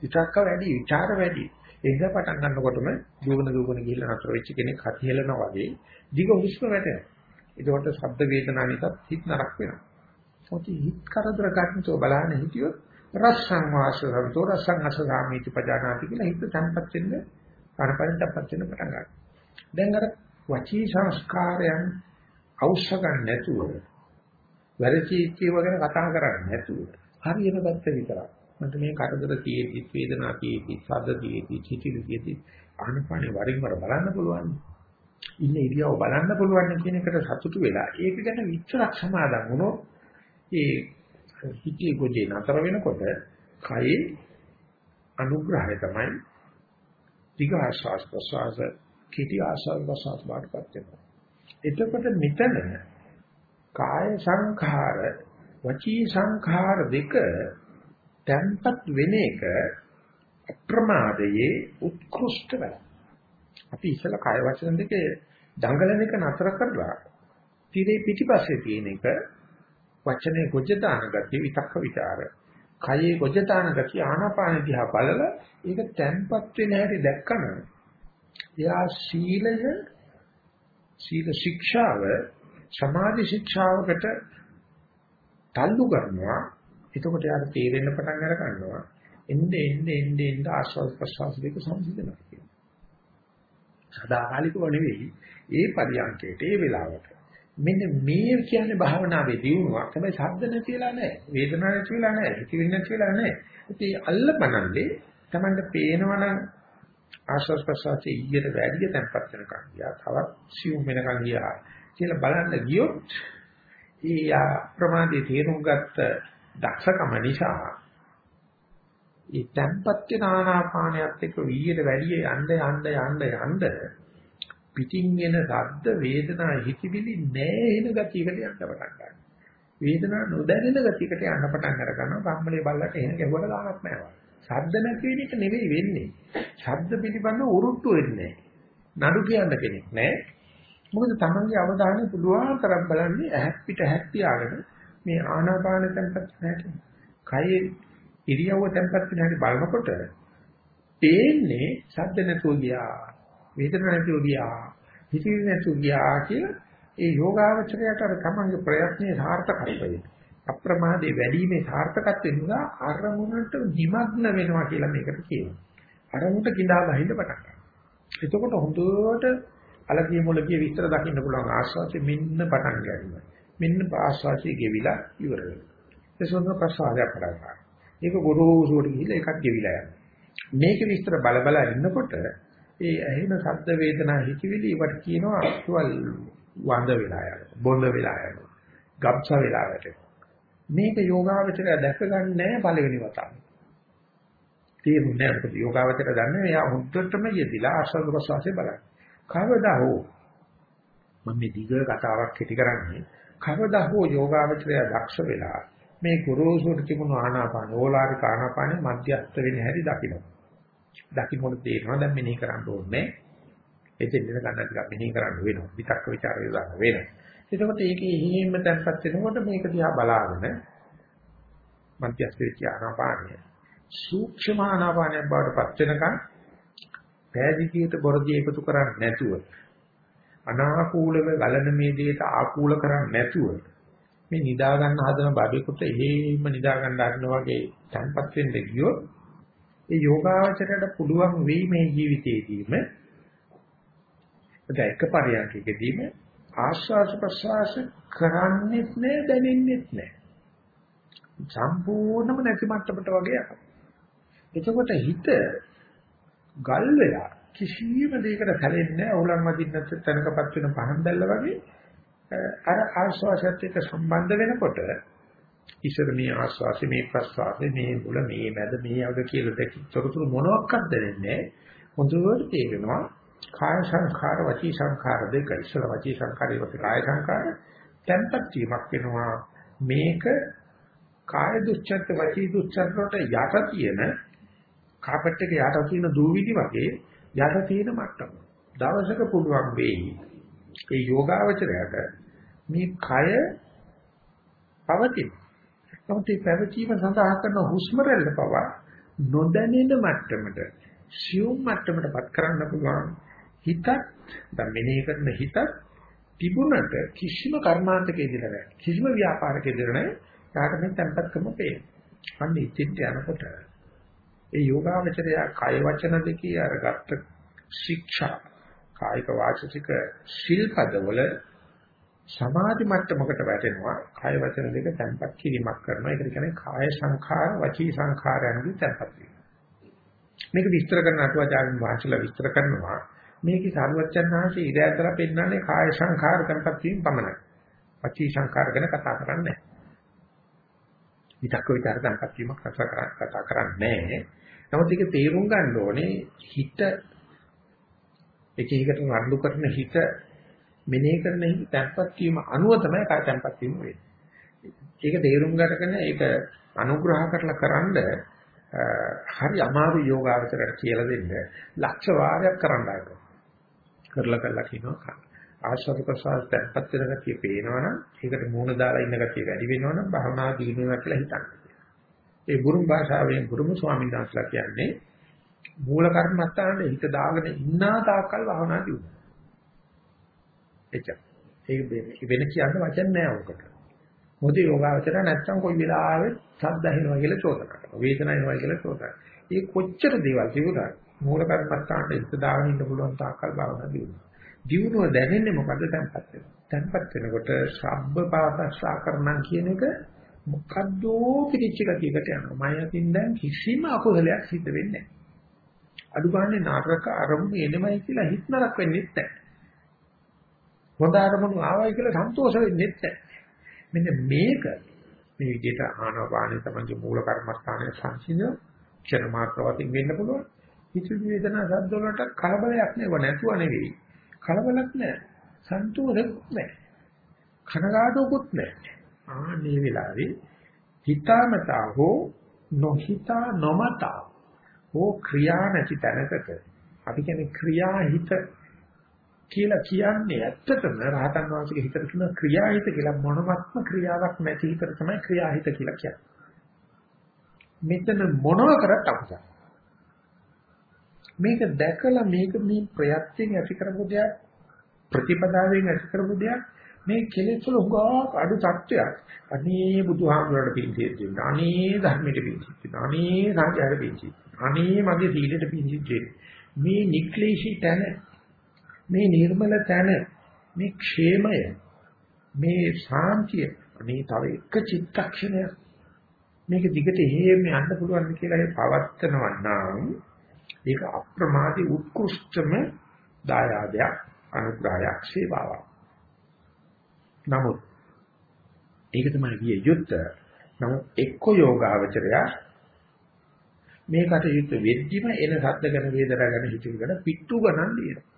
විචක්ක වැඩි විචාර වැඩි. ඒ නිසා පටන් ගන්නකොටම දුවන දුවන ගිහිල්ලා නතර වෙච්ච කෙනෙක් හතිහෙලනවා වගේ දිග හුස්ම වැටෙනවා. ඒකට ශබ්ද වේදනා නිසා හිත නරක වෙනවා මොකද හිත කරදර ගන්නතෝ බලන්න හිටියොත් රසං වාසසන්තෝ රසං අසගාමීති පජානාති කියලා හිත තැම්පත් වෙන්න අරපරින්ටපත් වෙන්න පටන් ගන්නවා දැන් අර වචී සංස්කාරයන් අවශ්‍ය ගන්න නැතුව වැරදි කීව ගැන කතා කරන්නේ නැතුව හරියට පැත්ත විතරක්. මට මේ කරදර තියෙද්දි වේදනාව තියෙද්දි සද්ද තියෙද්දි චිතිලි තියෙද්දි ආනපානේ වරින් වර බලන්න පුළුවන්. ඉන්න ඉරියව බලන්න පුළුවන් කියන එකට සතුටු වෙලා ඒක ගැන විචරක් සමාදන් වුණොත් ඒ හිතේ ගොජේ නතර වෙනකොට කයේ අනුග්‍රහය තමයි ටික ආශ්වාස ප්‍රශ්වාස කිටි ආශ්වාස ප්‍රශ්වාස බාටපත් වෙනවා. එතකොට මෙතන කාය සංඛාර වචී සංඛාර දෙක තැන්පත් වෙන එක අප්‍රමාදයේ උත්කෘෂ්ඨ වෙන. අපි ඉස්සලා කාය වචන දෙක දඟලන එක නතර කරලා tire පිටිපස්සේ තියෙන එක වචනේ ගොජ දාන ගතිය විතක්ක ਵਿਚාර. කයේ ගොජ දාන ගතිය ආනාපාන දිහා බලලා ඒක තැන්පත් වෙන හැටි දැක්කම එයා සීලය සීල ශික්ෂාව සමාධි ශික්ෂාවකට තල්ලු කරනවා එතකොට යාට තේරෙන්න පටන් අර ගන්නවා එnde එnde එnde එnde ආස්වාද ප්‍රසවාස දෙක සම්සිඳනවා කියන්නේ. සදාකාලිකව නෙවෙයි ඒ පරියන්කේට ඒ වෙලාවට. මෙන්න මේ කියන්නේ භාවනාවේ දියුණුවක්. හැබැයි ශබ්ද නැතිලා නැහැ. වේදනාවක් නැතිලා නැහැ. හිතවිලි නැතිලා නැහැ. ඉතින් අල්ලපනන්නේ Tamanට පේනවනම් ආස්වාද ප්‍රසවාසයේ ඊට වැඩිය තැම්පත් වෙනකන් ගියා. තවත් සියුම් වෙනකන් ගියා. කියලා බලන්න ගියොත් ඒ ප්‍රමාදයේ තේරුම් ගත්ත දක්ෂකම නිසා ඒ tempat වෙන ආනාපානයත් එක්ක වීර්ය වැඩි යන්න යන්න යන්න යන්න පිටින් එන ශබ්ද වේදනා හිතිවිලි නැහෙන ගතියකට යන්න පටන් ගන්නවා. වේදනා නොදැනෙන ගතියකට යන්න පටන් අර ගන්නවා. කම්මලේ බල්ලට එහෙන ගැහුවට ගානක් නැහැ. ශබ්ද නැති වෙන එක නෙවෙයි වෙන්නේ. ශබ්ද පිළිබඳ උරුට්ටු වෙන්නේ නැහැ. නඩු කියන්න කෙනෙක් නැහැ. මොකද තමන්ගේ අවධානය පුළුවන් තරම් බලන්නේ ඇහක් පිට ඇහක් තියාගෙන මේ ආනාපාන tempat නැති. කයේ ඉරියව්ව tempat නැති බලනකොට පේන්නේ සද්ද නැතුව ගියා. වේදන නැතුව ගියා. හිතිවිලි නැතුව ගියා කියලා ඒ යෝගාවචරයට අර තමන්ගේ ප්‍රයත්නයේ සාර්ථකත්වය අප්‍රමාදේ වැඩිීමේ සාර්ථකත්වය නිසා අරමුණට නිමග්න වෙනවා කියලා මේකට කියනවා. අරමුණට කිඳා බහින්න පටන් ගන්නවා. එතකොට හොඳට අලගිය මුලගිය විස්තර දකින්න පුළුවන් ආස්වාසිය මෙන්න පටන් ගන්නවා. මෙන්න ආස්වාසිය ගෙවිලා ඉවර වෙනවා. ඒ සොඳ ප්‍රසාදයක් පටන් ගන්නවා. ඒක ගොරෝසුවට ගිහිල්ලා එකක් ගෙවිලා යනවා. මේක විස්තර බල බල ඉන්නකොට ඒ ඇහෙන ශබ්ද වේදනා හිතවිලි වට කියනවා අක්වල් වඳ වෙලා යනවා. බොඳ වෙලා යනවා. ගබ්ස වෙලා වැටෙනවා. මේක යෝගාවචරය දැක ගන්න නැහැ පළවෙනි වතාවේ. තේරුන්නේ නැහැ. මොකද යෝගාවචරය දන්නේ එයා හුද්දටම යෙදිලා ආස්වාද ප්‍රසවාසය බලන්නේ. කවදා හෝ මම මේ දිග කතාවක් කෙටි කරන්නේ කවදා හෝ යෝගාවචරය දක්ෂ වෙලා මේ ගුරුසුට තිබුණු ආනාපාන ඕලාරික ආනාපාන මධ්‍යස්ත වෙන හැටි දකින්න. දකින්නකොට තේරෙනවා දැන් මෙනෙහි කරන්න ඕනේ. එතෙන් දෙන ගන්න ටිකක් මෙනෙහි කරන්න වෙනවා. විතක්ක ਵਿਚාර යොදන්න වෙනවා. එතකොට ඒකේ හිහින්ම තැම්පත් වෙනකොට මේක දිහා බලාගෙන මධ්‍යස්ත වෙච්ච ආනාපානය සූක්ෂම ආනාපානයක් බවට පත් වෙනකන් පෑදීකියට බොරදී එකතු කරන්නේ නැතුව අනාකූලව ගලන මේ දෙයට ආකූල කරන්නේ නැතුව මේ නිදා ගන්න හදන බබෙකුට එහෙම නිදා ගන්න හදන වගේ තැම්පත් වෙන්න ගියොත් ඒ යෝගාවචරයට පුළුවන් වෙයි මේ ජීවිතේදීම. දැන් එක පරියන්කෙදීම ආස්වාස ප්‍රසවාස කරන්නේත් නෑ දැනෙන්නෙත් නෑ. සම්පූර්ණම නැති මට්ටමට වගේ එතකොට හිත ගල් වෙලා කිසියම් දෙයකට සැලෙන්නේ නැහැ උලන් වදින්න තැනකපත් වෙන පහන් දැල්ල වගේ අර ආස්වාසයත් එක්ක සම්බන්ධ වෙනකොට ඉස්සර මේ ආස්වාසි මේ ප්‍රස්වාසි මේ මුල මේ මැද මේ අග කියලා දෙකතරතුරු මොනවත් දැනෙන්නේ හොඳට තේරෙනවා කාය සංඛාර වචී සංඛාර දෙක. ඉස්සර වචී සංඛාරය වත් කාය සංඛාර tempat වීමක් වෙනවා. මේක කාය දුස්චර්ත වචී දුස්චර්ත වලට යට තියෙන කාපට් එක යට තියෙන දූවිලි වගේ යට තියෙන මට්ටම. දවසක පුළුවන් වෙයි. ඒ යෝගාවචරයට මේ කය පවතින. නමුත් මේ පැවතීම සඳහා කරන හුස්ම රැල්ල පවා නොදැනෙන මට්ටමට සියුම් මට්ටමටපත් කරන්න පුළුවන්. හිතත් දැන් මෙනෙහි කරන හිතත් තිබුණට කිසිම කර්මාන්තකයේදී නැහැ. කිසිම ව්‍යාපාරකයේදී නැහැ. යාට මේ tempatකම පේන. අන්න ඉතින්ට යනකොට ඒ යෝගාවචරය කය වචන දෙකේ අර ගත්ත ශික්ෂා කායික වාචික ශිල්පදවල සමාධි මට්ටමකට වැටෙනවා. කාය වචන දෙක තැම්පත් කිරීමක් කරනවා. ඒකට කියන්නේ කාය සංඛාර වචී සංඛාරයන්ගේ තැම්පත් වීම. මේක විස්තර කරන අටුවාචාර්යන් වහන්සේලා විස්තර කරනවා. මේකේ සාරවත්යන්හන්සේ ඉඩ ඇතලා පෙන්නන්නේ කාය සංඛාර තැම්පත් වීම පමණයි. වචී සංඛාර ගැන කතා කරන්නේ විතක්ක විචාර තැම්පත් වීමක් කතා කරන්නේ නැහැ. නමුත් ඒක තේරුම් ගන්න ඕනේ හිත එක එකට රණ්ඩු කරන හිත මෙනෙහි කරන හිත තැම්පත් වීම අනුව තමයි කාය තැම්පත් වීම වෙන්නේ. ඒක තේරුම් ගන්නකන ඒක අනුග්‍රහ කරලා කරන්ඩ හරි අමාරු යෝගාවචරයට කියලා දෙන්න ලක්ෂ වාරයක් කරන්න ආයක. කරලා කරලා කියනවා ආශ්වාස ප්‍රශ්වාස තැම්පත් වෙන ගතිය පේනවනම් ඒකට මූණ දාලා ඉන්න ගතිය වැඩි වෙනවනම් භවනා දිනුවා කියලා හිතන්න. ඒ බුරුම් භාෂාවෙන් බුරුම ස්වාමීන් වහන්සේලා කියන්නේ මූල කර්මස්ථානයේ හිත දාගෙන ඉන්නා තාක්කල් භවනා දිනුවා. එච්චර. ඒක වෙන කියන්න වචන නෑ ඔකට. මොකද යෝගාවචර නැත්තම් කොයි වෙලාවෙත් සද්ද ඇහෙනවා කියලා චෝදනා කරනවා. වේදනාව එනවා කියලා චෝදනා. ඒ කොච්චර දේවල් තිබුණා මූල කර්මස්ථානයේ හිත දාගෙන ඉන්න පුළුවන් තාක්කල් භවනා දිනුවා. දිනුව දැනෙන්නේ මොකද තැම්පත් වෙනවා. තැම්පත් වෙනකොට ශබ්බ පාපස්සාකරණම් කියන එක මොකද්ද පිටිච්ච ගතියකට යනවා. මම අතින් දැන් කිසිම අකුසලයක් සිද්ධ වෙන්නේ නැහැ. අඩු ගානේ නාටක අරමුණු එනමයි කියලා හිත නරක වෙන්නේ නැහැ. හොඳ අරමුණු ආවයි කියලා සන්තෝෂ වෙන්නේ නැහැ. මෙන්න මේක මේ විදිහට ආනපානෙ තමයි මූල කර්මස්ථානයේ සංසිඳ ක්ෂණ මාත්‍රවතින් වෙන්න පුළුවන්. හිතුවේ වේදනා සද්ද වලට කලබලයක් නෙව නැතුව නෙවෙයි. කලබලක් නැහැ. සන්තෝෂෙකුත් නැහැ. කනගාටුකුත් නැහැ. ආනේ වෙලාවේ හිතාමතා හෝ නොහිතා නොමතා හෝ ක්‍රියා නැති තැනකට අපි කියන්නේ ක්‍රියාහිත කියලා කියන්නේ ඇත්තටම රහතන් වහන්සේගේ හිතට කියන ක්‍රියාහිත කියලා මොනවත්ම ක්‍රියාවක් නැති හිතට තමයි ක්‍රියාහිත කියලා කියන්නේ. මෙතන මොනව කරත් අකුසල. මේක දැකලා මේක මේ ප්‍රයත්නෙන් ඇති කරපු දෙයක් ප්‍රතිපදාවෙන් ඇති කරපු දෙයක් මේ කෙලෙස් වල හුඟක් අඩු තත්ත්වයක්. අනේ බුදුහාමුදුරට පිංසිය දෙන්න. අනේ ධර්මයට පිංසිය දෙන්න. අනේ සංඝයාට පිංසිය. අනේ මගේ සීලයට පිංසිය දෙන්න. මේ නික්ලේශී තැන මේ නිර්මල තැන මේ ക്ഷേමය මේ ශාන්තිය මේ තව එක චිත්තක්ෂණයක් මේක දිගට හේම යන්න පුළුවන් කියලා ඒ පවත්තනවා නම් ඒක අප්‍රමාදී උත්කෘෂ්ඨම දායාදයක් අනුග්‍රහයක් සේවාවක් නමුත් ඒක තමයි විය යුත්ත. නමුත් එක්ක යෝගාවචරය මේකට යුත් වෙද්දිම එන සද්ද ගැන වේදනා ගැන හිතගෙන පිට්ටු ගණන් දිනවා.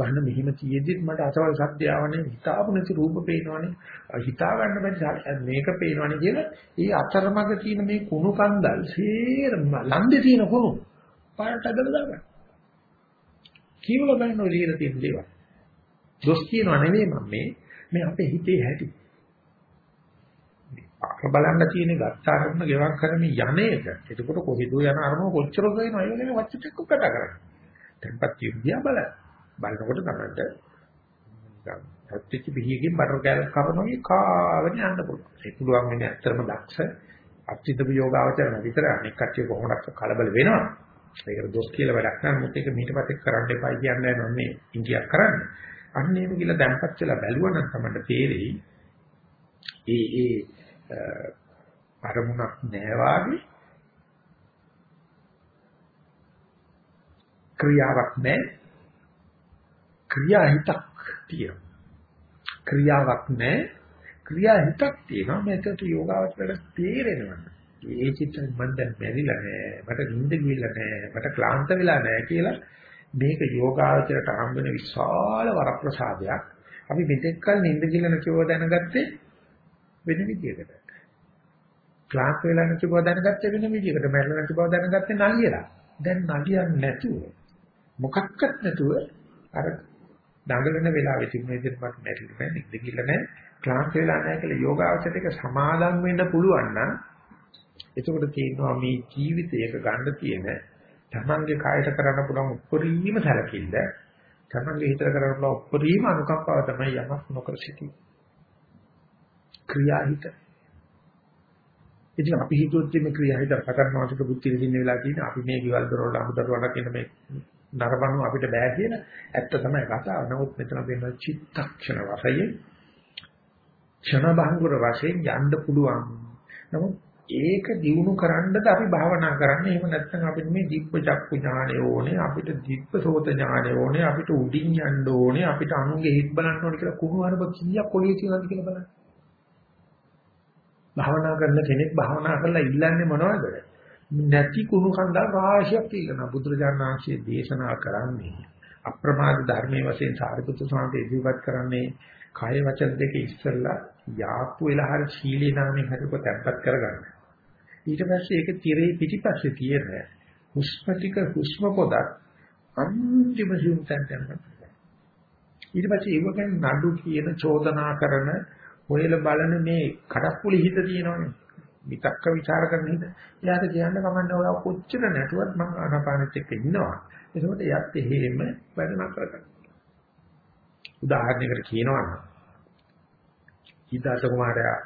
බහන මෙහිම තියෙද්දිත් මට අසවල් සද්ද ආවනේ හිතාපු නැති රූප පේනවනේ හිතා ගන්න බැරි මේක පේනවනේ කියලා ඒ අතරමඟ තියෙන මේ කුණු කන්දල් සේරම ලන්දේ තියෙන කුණු පාරට අදලා දාගන්න. කීවල බලන ඔය ලියලා තියෙන දේවල්. දොස් කියනවා නෙවෙයි මම මේ මේ අපේ හිතේ හැටි. අර බලන්න තියෙන ගත්ත අරමුණ ගෙවක් කරමින් යන්නේක. එතකොට කොහෙද යන අරමුණ කොච්චර වෙනවද? ඒ වගේ වචන ටිකක් කතා කරන්නේ. tempat යුද්ධය බල. බලනකොට තමයි ප්‍රත්‍යක්ෂ බිහියකින් බටර් කෑල්ල කපනවා වගේ කාගෙන යන්න පුළුවන්. ඒ පුළුවන් වෙන්නේ ඇත්තම දක්ෂ අත්‍යත යෝගාවචරණ විතර අනෙක් කච්චිය කොහොමද කලබල වෙනවා. ඒකට දොස් කියලා වැඩක් නැහැ. මොකද ඒක මීට පස්සේ කරන්න එපා කියන්නේ මම මේ ඉන්දියක් කරන්නේ. අන්න එහෙම කියලා දැන්පත් වෙලා බැලුවා නම් තමයි තේරෙයි. ඒ ඒ අරමුණක් නැහැ වාගේ ක්‍රියාවක් නැහැ. ක්‍රියා හිතක් තියෙනවා. ක්‍රියාවක් නැහැ. ක්‍රියා හිතක් තියෙනවා. මේකට යෝගාවචරයට තේරෙනවා. ඒ චිත්ත මම දැන් බැරිලා නෑ. මට නිින්ද ගිහිල්ලා නෑ. මට ක්ලාන්ත වෙලා නෑ කියලා මේක යෝගාවචරයට හම්බෙන විශාල වරප්‍රසාදයක්. අපි මෙතෙක් කල නිින්ද ගිහිල්ලා නැතිව දැනගත්තේ වෙන විදියකට. ක්ලාන්ත වෙලා නැතිව දැනගත්තේ වෙන විදියකට. මැරෙලා නැති බව දැනගත්තේ නලියලා. දැන් නලියන්නේ නැතුව මොකක්වත් නැතුව අර දඟලන වෙලාවෙ තිබුණ විදිහට මට මැරිලා නෑ. නිින්ද ගිහිල්ලා නෑ. ක්ලාන්ත වෙලා නෑ කියලා යෝගාවචරයට සමාදම් වෙන්න පුළුවන් නම් එතකොට තියෙනවා මේ ජීවිතයක ගන්න තියෙන තමන්ගේ කායයට කරන්න පුළුවන් උපරිම සැලකිල්ල තමන්ගේ හිතට කරන්න පුළුවන් උපරිම අනුකම්පාව තමයි යමක් නොකර සිටීම. ක්‍රියාහිත. ඉතින් අපි හිතුවොත් මේ ක්‍රියාහිත පතරනවාසික බුද්ධි විදින්න වෙලා තියෙන අපි මේ ගෙවල් දරවල අමුදරුවලා කියන මේ නරබණු අපිට බෑ කියන ඇත්ත තමයි කතාව. නමුත් මෙතන වෙන චිත්තක්ෂණ වශයෙන් ක්ෂණ භංගුර වශයෙන් යන්න පුළුවන්. නමුත් ඒක දිනු කරන්නද අපි භාවනා කරන්නේ එහෙම නැත්නම් අපිට මේ දිබ්බ චක්කු ඥානය ඕනේ අපිට දිබ්බ සෝත ඥානය ඕනේ අපිට උඩින් යන්න ඕනේ අපිට අනුන්ගේ හිත් බලන්න ඕනේ කියලා කුණු අරබ කීයක් කොලිය කියලාද කියලා බලන්න භාවනා කරන කෙනෙක් භාවනා කරලා ඉල්ලන්නේ මොනවද නැති කුණු කන්දල් රාශියක් තියෙනවා බුදුරජාණන් වහන්සේ දේශනා කරන්නේ අප්‍රමාද ධර්මයේ වශයෙන් සාරිපුත්‍ර ස්වාමීන් ඉදිරිපත් කරන්නේ කාය වචන දෙක ඉස්සෙල්ලා යාප්පු වෙලා හරි සීලේ නාමයෙන් හරි කොට කරගන්න ඊට පස්සේ ඒක tire පිටිපස්සේ තියෙන හුස්ම ටික හුස්ම පොදක් අන්තිම සිුම්තෙන් යනවා. ඊට පස්සේ ඒවකෙන් නඩු කියන චෝදනා කරන හොයල බලන මේ කඩප්පුලි හිත තියෙනවනේ. විතක්ක ਵਿਚාර කරන හිත. එයාට කියන්න කමන්නේ ඔය කොච්චර නැතුවත් මම ආනාපානෙත් එක්ක ඉන්නවා. ඒකෝට යත් එහෙම වැඩ නතර කරනවා. උදාහරණයකට කියනවා නම් ඊදාස කුමාරයා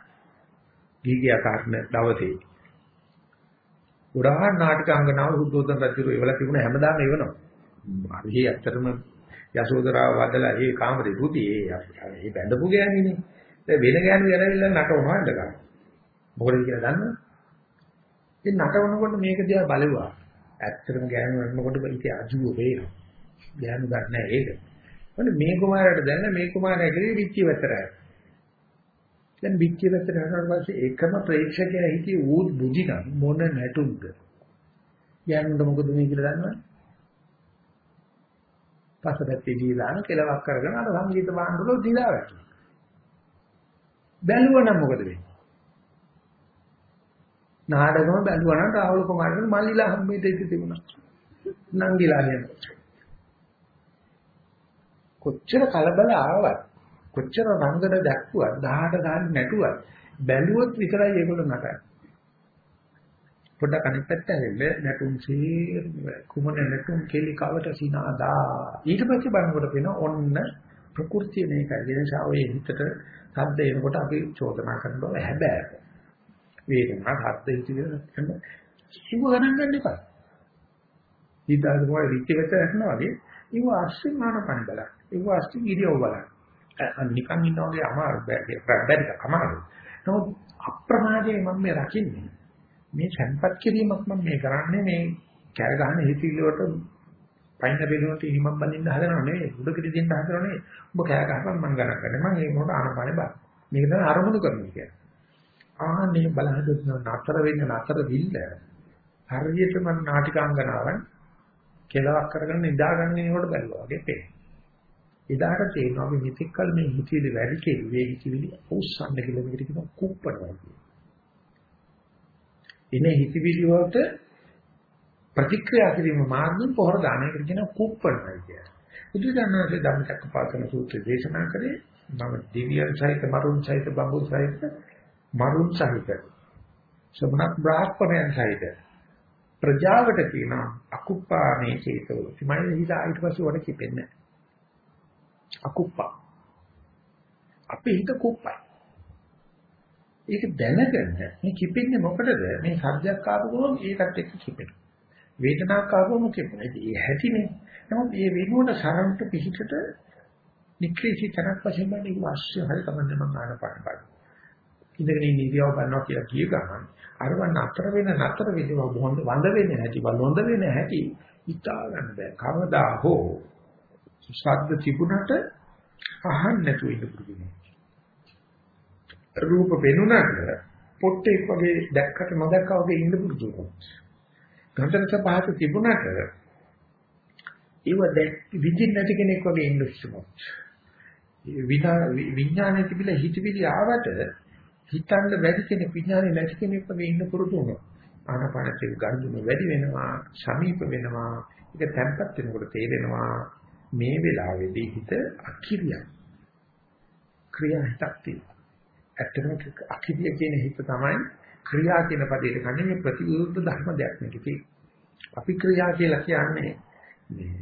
ගීගියා කාර්න දවසේ ගොඩාක් නාටකාංගනාව සුද්ධෝදන රජු ඒවලා තිබුණ හැමදාම එවනවා. හරි ඇත්තටම යශෝදරාව වදලා ඒ කාමරේ පුති ඒ ඒ බැඳපු ගෑණිනේ. දැන් වෙන ගෑනු යනවිල්ල නටවනවා ඉඳගන්න. මොකද කියලා දන්නවද? ඉතින් නටවනකොට මේක දිහා බලුවා. ඇත්තටම ගෑනු වෙනකොට ඉතින් අජුව වේනවා. ගෑනු ගන්න නැහැ ඒක. මොන මේ කුමාරයාට දැන්න මේ කුමාරයා කිව්වේ විච්චි වැතරයි. දැන් පිටිය පැත්තට යනකොට පස්සේ එකම ප්‍රේක්ෂකයා හිටියේ ඌ බුදිනම් මොන නැටුම්ද? යන්නට මොකද මේ කියලා දන්නවද? පස්සපැත්තේ දීලා කෙලවක් කරගෙන අර සංගීත භාණ්ඩවල දීලා වැටුණා. බැලුවනම් මොකද වෙන්නේ? නාටකම බැලුවා නම් රාහුල කුමාරගේ මල්ලිලා හම්බෙට ඉති තිබුණා. නංගිලා යනවා. කොච්චර කලබල ආවත් කොච්චර රංගන දැක්කුවත් 18 ගාන නැටුවත් බැලුවොත් විතරයි ඒගොල්ලෝ නටන්නේ. පොඩ්ඩක් අනිත් පැත්ත හැරෙන්න නැටුම් සීර් කුමන නැටුම් කෙලි කවට සිනාදා. ඊට පස්සේ බලනකොට වෙන ඔන්න ප්‍රകൃතිය මේකයි. එනිසා ඔය හිතට සද්ද එනකොට අපි චෝදනා කරනවා හැබැයි. වේදනා හද්ද හිතේ සිව ගණන් ගන්න එපා. ඊදාද මොකද රිච්චෙකට යනවා වගේ ඉව අස්සින් මානපන් බලන්න. ඉව අස්සින් ඉරියව් බලන්න. නිකන් ඉන්නා වගේ අමාරු බැරි අමාරු. නමුත් අප්‍රමාදයෙන් මම මේ රකින්නේ. මේ සංපත් කිරීමක් මම මේ කරන්නේ මේ කැර ගන්න හිතිවිලි වලට පයින් බෙලුවට ඉනිමම් බඳින්න හදනව නෙවෙයි. උඩකට දෙන්න හදනව නෙවෙයි. ඔබ කෑ ගහපන් මම ගණන් කරන්නේ. මම ඒක මොකට ආනපානේ බා. මේක තමයි අරමුණු කරන්නේ කියන්නේ. ආන්නේ බලහදෙන්න නතර වෙන්න නතර විල්ල. හරියට මම නාටිකාංගනාවන් කෙලවක් කරගෙන නිදාගන්නේ කොට බැලුවා වගේ පේනවා. එදාට තේරෙනවා අපි මෙතෙක් කල මේ හිතවිලි වැඩි කෙරුවේ හිතවිලි අවසන් කියලා මේකට කියනවා කුප්පනවා කියන්නේ. ඉනේ හිතවිලි වලට ප්‍රතික්‍රියා කිරීම මාර්ගයෙන් පොහොර දාන එකට කියනවා කුප්පනවා කියන්නේ. බුදුදහමේ ධම්මචක්කපවත්තන සූත්‍රය දේශනා කරේ මම දිව්‍යයන් සහිත මරුන් සහිත බඹු සහිත මරුන් සහිත සමනක් බ්‍රාහ්මණයන් සහිත ප්‍රජාවට කියනවා අකුප්පා මේ චේතෝ. ඉමයි හිත ඊට පස්සේ වඩ කිපෙන්නේ නැහැ. අකුප්පා. අපේ හිත කුප්පයි. ඒක දැනගෙන මේ කිපෙන්නේ මොකටද? මේ සද්දයක් ආපුවම ඒකත් එක්ක කිපෙනවා. වේදනාවක් ආපුවම කිපෙනවා. ඒ හැටිනේ. නමුත් මේ වෙනුවට සරන්ට පිහිටට නික්‍රේසී තරක් වශයෙන් බලන ඒක වාස්‍ය හරි තමයි මම ආනපාන බලන. ඉඳගෙන ඉන්න ඉරියව් ගන්නවා කියලා කිය ගමන් අරව නතර වෙන නතර වෙනවා බොහොඳ වඳ වෙන්නේ නැති බලොඳ වෙන්නේ නැති හිතා ගන්න බෑ. කවදා හෝ ශබ්ද තිබුණට අහන්න නැතුව ඉන්න පුරුදු රූප පෙනුනට පොට්ටෙක් වගේ දැක්කට නොදැක්කා වගේ ඉන්න පුරුදු වෙනවා. ගන්ධරස පහත තිබුණට ඒව දැක් විඳින්න නැති කෙනෙක් වගේ ඉන්න උත්සමයි. විඥානයේ තිබිලා හිතවිලි ආවට හිතන්න බැරි කෙනෙක් විඥානේ නැති කෙනෙක් වගේ ඉන්න පුරුදු වුණා. ආනපානයේ ගන්ධුම වැඩි වෙනවා, සමීප වෙනවා. ඒක තැම්පත් වෙනකොට තේරෙනවා මේ වෙලාවේදී හිත අකිරියයි. ක්‍රියා හිතක් තියෙනවා. ඇත්තටම අකිරිය කියන හිත තමයි ක්‍රියා කියන පදයට ගන්නේ මේ ප්‍රතිවිරුද්ධ ධර්ම දෙයක් නෙකේ. අපි ක්‍රියා කියලා කියන්නේ මේ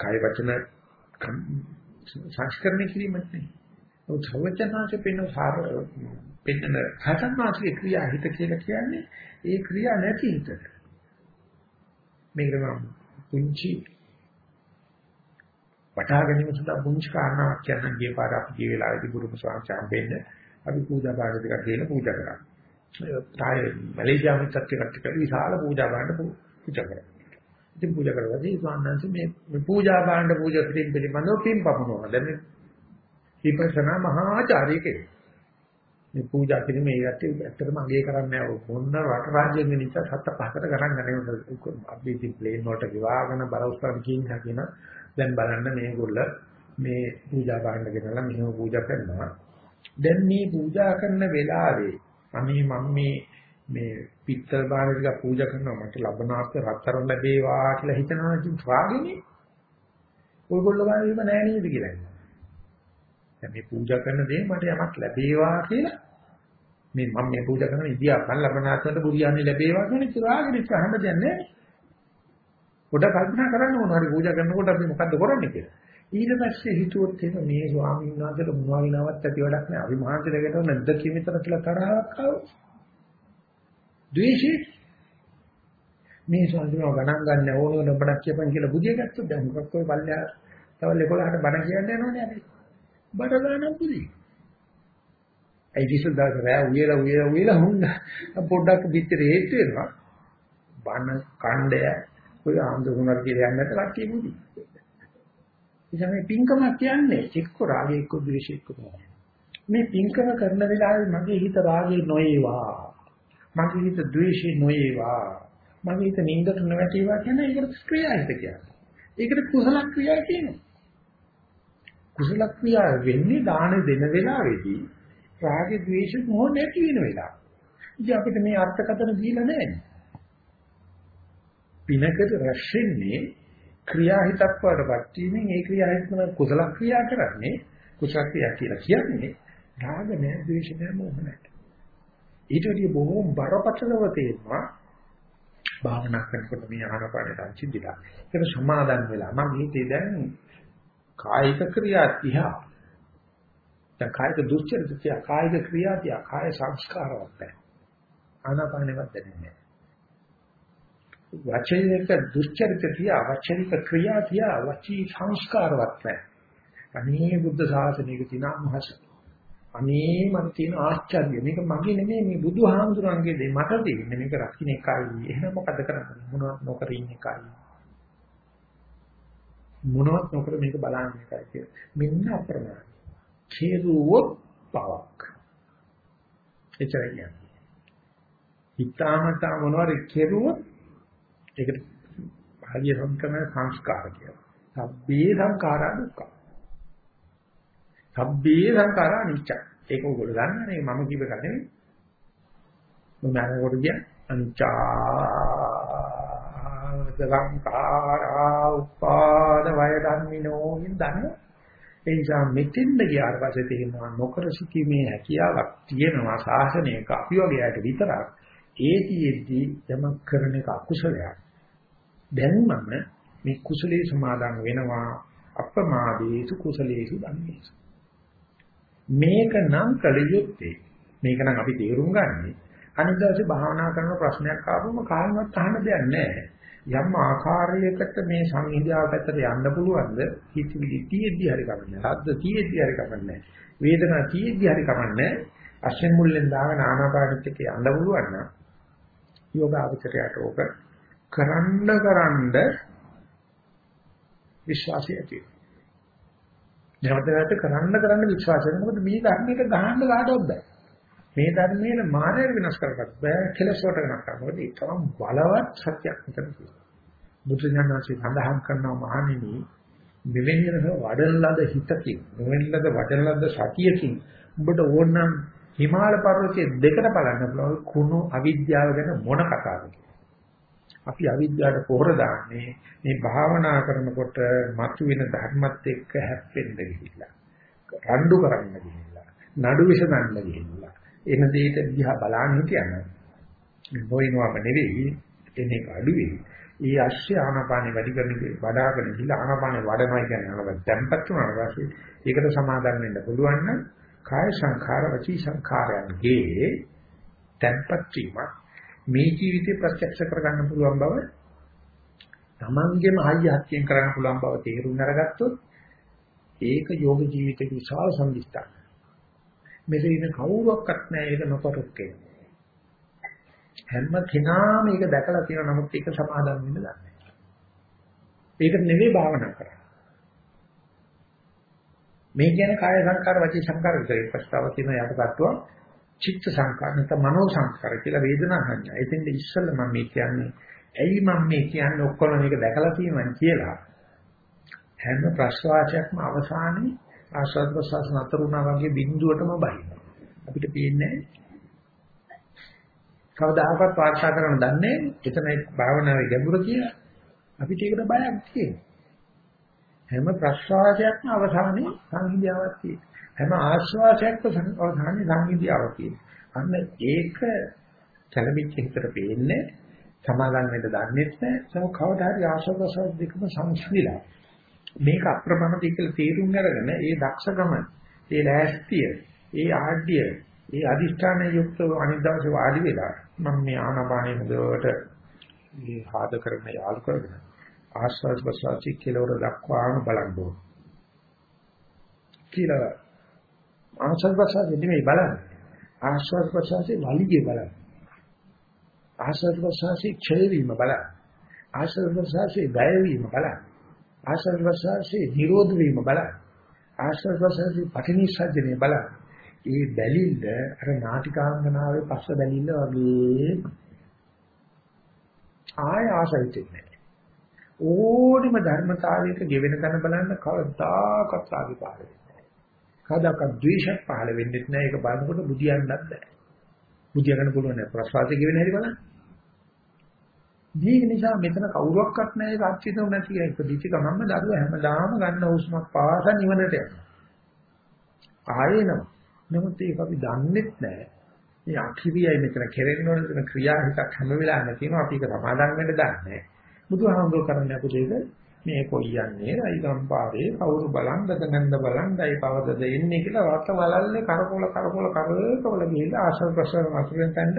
කාය වචන සංස්කරණය කිරීමත් නෙවෙයි. ඔය සවචනාංශ පෙන්න සාර පෙන්න හතන්වාසික ක්‍රියා හිත කියලා කියන්නේ ඒ ක්‍රියා නැති හිත. මේක නම් පුංචි වටහා ගැනීම සඳහා පුංචි කාරණාවක් කියන්න ගිය පාර අපි ගිය වෙලාවේදී ගුරුම ස්වාමීන් වෙන්න අපි පූජා භාණ්ඩ ටිකක් දීලා පූජා කරා. තාය මැලේසියාවෙ තත්ත්වයක් ටික විශාල පූජා භාණ්ඩ පූජා කරා. ඉතින් පූජා කරලා ඉතින් ස්වාමීන් වහන්සේ මේ පූජා භාණ්ඩ පූජා කිරීම පිළිබඳව පින් පමුණුවා. දැන් මේ විපස්සනා මහාචාර්ය කෙනෙක්. මේ පූජා කිරීම ඒ ගැත්තේ ඇත්තටම අගේ කරන්නේ නැහැ. මොන්න රට රාජ්‍යයෙන් නිසා සත්ත පහකට ගණන් ගන්නේ. අපි ඉතින් ප්ලේන් වලට ගිවාගෙන බරවස්තරන් කියන කියන දැන් බලන්න මේගොල්ල මේ පූජා භාණ්ඩ ගෙනලා මෙහෙම පූජා කරනවා. දැන් මේ පූජා කරන වෙලාවේ අනේ මම මේ මේ පිත්තල් භාණ්ඩ ටික පූජා කරනවා මට ලබනාත් රත්තරන් ලැබේවා කියලා හිතනවා ඉතින් රාගෙනේ. ඔයගොල්ලෝ ගානේම නෑ නේද කියලා. දැන් මේ පූජා කරන දේ මට යමක් ලැබේවා කියලා මේ මම මේ පූජා කරන ඉදියාපන් ලබනාත්මට බුරියන්නේ ලැබේවා කියන චිරාගෙට අහන්න දෙයක් නැහැ. පොඩ කල්පනා කරන්න ඕන හරි පූජා කරනකොට අපි මොකද්ද කරන්නේ කියලා. ඊට පස්සේ හිතුවොත් එහෙම මේ ස්වාමීන් වහන්සේට මොනවා විනාවක් ඇති වැඩක් නැහැ. අපි මහන්සියකට නැද්ද කිමිතර කියලා තරහක් ආව. ද්වේෂේ මේ ස්වාමීන් ගණන් ගන්න ඕන ඕන බඩක් කියපන් කියලා බුදිය ගත්තොත් දැන් මොකක් ඔය පල්ලෙහා තවල් 11ට බණ කියන්න යනෝනේ අපි. බඩ ගන්න බුදිය. ඒ විශ්ව දාස රෑ උයලා උයලා උයලා හුන්න පොඩ්ඩක් පිටේ හේතු වෙනවා. බණ කණ්ඩය ඔය ආන්දෝලනක් කියලා යන්නත් කට්ටිය මුදි. ඉතින් මේ පින්කම කියන්නේ එක්ක රාගය එක්ක ද්වේෂය එක්ක මේ පින්කම කරන වෙලාවේ මගේ හිත රාගේ නොඒවා. මගේ හිත ද්වේෂේ නොඒවා. මගේ හිත නින්දට නොවැටේවා කියන ඒකට ක්‍රියාහිත කියන්නේ. ඒකට කුසල ක්‍රියා කියනවා. කුසල ක්‍රියා වෙන්නේ දාන දෙන වෙලාවේදී රාගේ ද්වේෂ මොහ නැති වෙන වෙලාව. ඉතින් අපිට මේ අර්ථකථන දීලා නැහැ. පිනකට රැස්ෙන්නේ ක්‍රියාහිතක් වඩපත් වීමෙන් ඒ ක්‍රියාහිත තමයි කුසල ක්‍රියා කරන්නේ. කුසල ක්‍රියා කියලා කියන්නේ රාග නැහැ, ද්වේෂ නැහැ, මොහ නැහැ. ඊට වඩා බොහෝ බරපතලව තේරෙනවා භාවනා කරනකොට මේ ආහනපානට අංචිදිලා. ඒක සමාදන් වෙලා මම හිතේ දැන් කායික ක්‍රියා තියා දැන් කායික දුස්චරිත තියා කායික ක්‍රියා තියා කාය සංස්කාරවත් නැහැ. ආනාපානෙවත් දැනෙන්නේ නැහැ. වචනික දුස්චරිත තියා වචනික ක්‍රියා තියා වචී සංස්කාරවත් නැහැ. අනේ බුද්ධ ශාසනයක තියෙන මහස. අනේ මට තියෙන ආශ්චර්ය මේක මගේ නෙමෙයි මේ බුදුහාමුදුරන්ගේ දෙය මට දෙන්නේ මේක රකින්න එකයි. එහෙනම් මොකද කරන්නේ? මොනවත් නොකර ඉන්න එකයි. මොනවත් නොකර මේක බලන්න එකයි කියලා. මෙන්න අප්‍රමාණ. කෙරුවොත් පවක්. එච්චරයි කියන්නේ. හිතාමතා මොනවාරි කෙරුවොත් ඒකට පාලිය සංකරණ සංස්කාර කියනවා. සබ්බේ සංඛාරා දුක්ඛ. සබ්බේ සංඛාරා අනිච්ච. ඒක උගල ගන්නනේ මම කිව්ව එක නෙමෙයි. මම අරකට කිය අනිච්චා සංඛාරා උපාද වය ධම්මිනෝ ඉඳන් ඒ නිසා මෙතෙන්ද ගියාට පස්සේ තේරෙනවා නොකර සිටීමේ හැකියාවක් තියෙනවා ශාසනයක අපි වගේ අයට විතරක් ඒතිෙද්දි යමක් කරන එක අකුසලයක් දැන් මම මේ කුසලයේ සමාදන් වෙනවා අප්‍රමාදේසු කුසලේසු ධම්මේසු මේක නම් කල යුත්තේ මේක නම් අපි තේරුම් ගන්නේ. අනිත් දවසේ භාවනා කරන ප්‍රශ්නයක් ආවම කායිමත් අහන්න දෙයක් නැහැ. යම් ආකාරයකට මේ සංහිඳියාව පැත්තට යන්න පුළුවන්ද? හිතවිලි තියෙද්දි හරි කමන්නේ. හද්ද තියෙද්දි හරි කමන්නේ. වේදනා තියෙද්දි හරි කමන්නේ. අශ්වෙන් මුල්ලෙන් දාගෙන ආනාපානෙත් එක්ක යන්න පුළුවන් නම් යෝගාවචරයට ඕක කරන්න කරන්න විශ්වාසය ඇති වෙනවා. නැවත කරන්න කරන්න විශ්වාසය මොකද මේ ධර්මයක ගහන්න කාටවත් බෑ. මේ ධර්මයේ මානය විනාශ කරගන්න බෑ කෙලස් වලට වෙනස් කරන්න. මොකද ඒ තරම් බලවත් සත්‍යයක් මෙතන තියෙනවා. බුදු ඥානසේ සඳහන් කරනවා මහණෙනි මෙවැනි වඩන ලද හිතකින් මෙවැනි ලද වඩන ලද සතියකින් ඔබට ඕනනම් හිමාල පර්වතයේ දෙකට බලන්න පුළුවන් කුණු අවිද්‍යාව ගැන මොන කතාවද අපි අවිද්‍යාවට පොහොර දාන්නේ මේ භාවනා කරනකොට මතුවෙන ධර්මත් එක්ක හැප්පෙන්න ගිහිල්ලා රණ්ඩු කරන්න ගිහිල්ලා නඩු විසඳන්න ගිහිල්ලා එන දෙයට දිහා බලන්න හිටියනම් නොයිනවම නෙවෙයි එන්නේ අඩුවේ ඒ අශ්‍ය ආනාපානෙ වැඩි කරන වඩාගෙන ගිහිල්ලා ආනාපානෙ වඩනවා කියන්නේ අනවද tempත් වුණාට පස්සේ ඒකට සමාදම් වෙන්න පුළුවන් නම් කාය සංඛාර වචී සංඛාරයන්ගේ tempත් වීම මේ ජීවිතේ ප්‍රත්‍යක්ෂ කරගන්න පුළුවන් බව තමන්ගේම හයිය හත්යෙන් කරන්න පුළුවන් බව තේරුම් අරගත්තොත් ඒක යෝග ජීවිතේ විශාල සම්දිස්ථාන. මෙතන ඉන්න කවුරක්වත් නැහැ ඒක නොකරොක්කේ. හැම කෙනාම මේක දැකලා තියෙන නමුත් ඒක සමාදම් වෙන්න දන්නේ නැහැ. ඒක නෙවෙයි භාවනා කරන්නේ. මේ කියන්නේ කාය සංකාර වචී සංකාර විතරයි ප්‍රස්තාව තියෙන යටපත්ව චිත්ත සංකාර නැත්නම් මනෝ සංකාර කියලා වේදනා සංඥා. එතෙන්ද ඉස්සෙල්ලා මම මේ කියන්නේ ඇයි මම මේ කියන්නේ ඔක්කොම මේක දැකලා තියෙනවා කියලා. හැම ප්‍රශ්වාසයක්ම අවසානයේ ආස්වාද ප්‍රසවාස නතර වුණා වගේ බිඳුවටම බහිනවා. අපිට පේන්නේ කවදාහක්වත් වාර්තා කරන්න දන්නේ එතනයි භාවනාවේ ගැඹුර කියලා. අපිට ඒකට බයක් තියෙනවා. හැම ප්‍රශ්වාසයක්ම අවසානයේ සංහිඳියාවක් තියෙනවා. හැම ආශ්වාසයක්ම අවසානයේ සංහිඳියාවක් තියෙනවා. අන්න ඒක කලබිච්ච හිතට පේන්නේ සමාදන් වෙන්න දන්නේ නැහැ. ඒක කවදා හරි ආශ්වාස දෙකම සංසිඳිලා. මේක අප්‍රමාණදී කියලා තේරුම් අරගෙන ඒ දක්ෂකම, ඒ ලෑස්තිය, ඒ ආඩ්‍ය, ඒ අදිෂ්ඨානයේ යුක්තව අනිත් දවසේ වාඩි වෙලා මම මේ ආනාපානෙ මුදවට මේ ආද කරන යාළු කරගෙන ආස්වාද ප්‍රසවාසී කෙලවර දක්වාම බලන්න ඕන. කියලා ආස්වාද ප්‍රසවාසී නෙමෙයි බලන්නේ. ආස්වාද ප්‍රසවාසී වලිගේ බලන්න. ආස්වාද ප්‍රසවාසී ක්ෂය වීම බලන්න. ආස්වාද ප්‍රසවාසී වැය වීම බලන්න. ආස්වාද ප්‍රසවාසී නිරෝධ වීම බලන්න. ආස්වාද ප්‍රසවාසී පටිනිස්සජ්ජනේ බලන්න. ඒ බැලිල්ල අර නාටිකාංගනාවේ පස්ස බැලිල්ල වගේ ආය ආසයිතෙන්නේ ඕනිම ධර්මතාවයක ගෙවෙන තැන බලන්න කවදාකවත් ආගේ පාර වෙන්නේ නැහැ. කවදාකවත් ද්වේෂයක් පහළ වෙන්නේ නැහැ. ඒක බලනකොට බුදියන්නත් බෑ. බුදියගන්න පුළුවන් නෑ ප්‍රසවාසය ගෙවෙන හැටි බලන්න. මේක නිසා මෙතන කවුරක්වත් නැහැ ඒක අත්විඳු නැති කෙනෙක්. ඉපදිච්ච ගමන්ම දරුවා හැමදාම ගන්න හුස්මක් පාස නිවනට යනවා. ආයෙනම. නමුත් ඒක අපි දන්නෙත් නැහැ. මේ අක්ෂිරියයි මෙතන කෙරෙන්න ඕන දෙන ක්‍රියා හිතක් හැම වෙලාවෙම තියෙනවා. අපි ඒක සමාදන් වෙන්න දන්නේ නැහැ. බුදුහාමුදුර කරන්නේ අපිට මේ කොයියන්නේ රයිගම්පාරේ කවුරු බලන් දතනන්ද බලන් දයි පවදද එන්නේ කියලා වට වලල්ලේ කරකොල කරකොල කරකවල ගිහිල්ලා ආශ්‍රව ප්‍රසාර මතුවෙන් තැන්න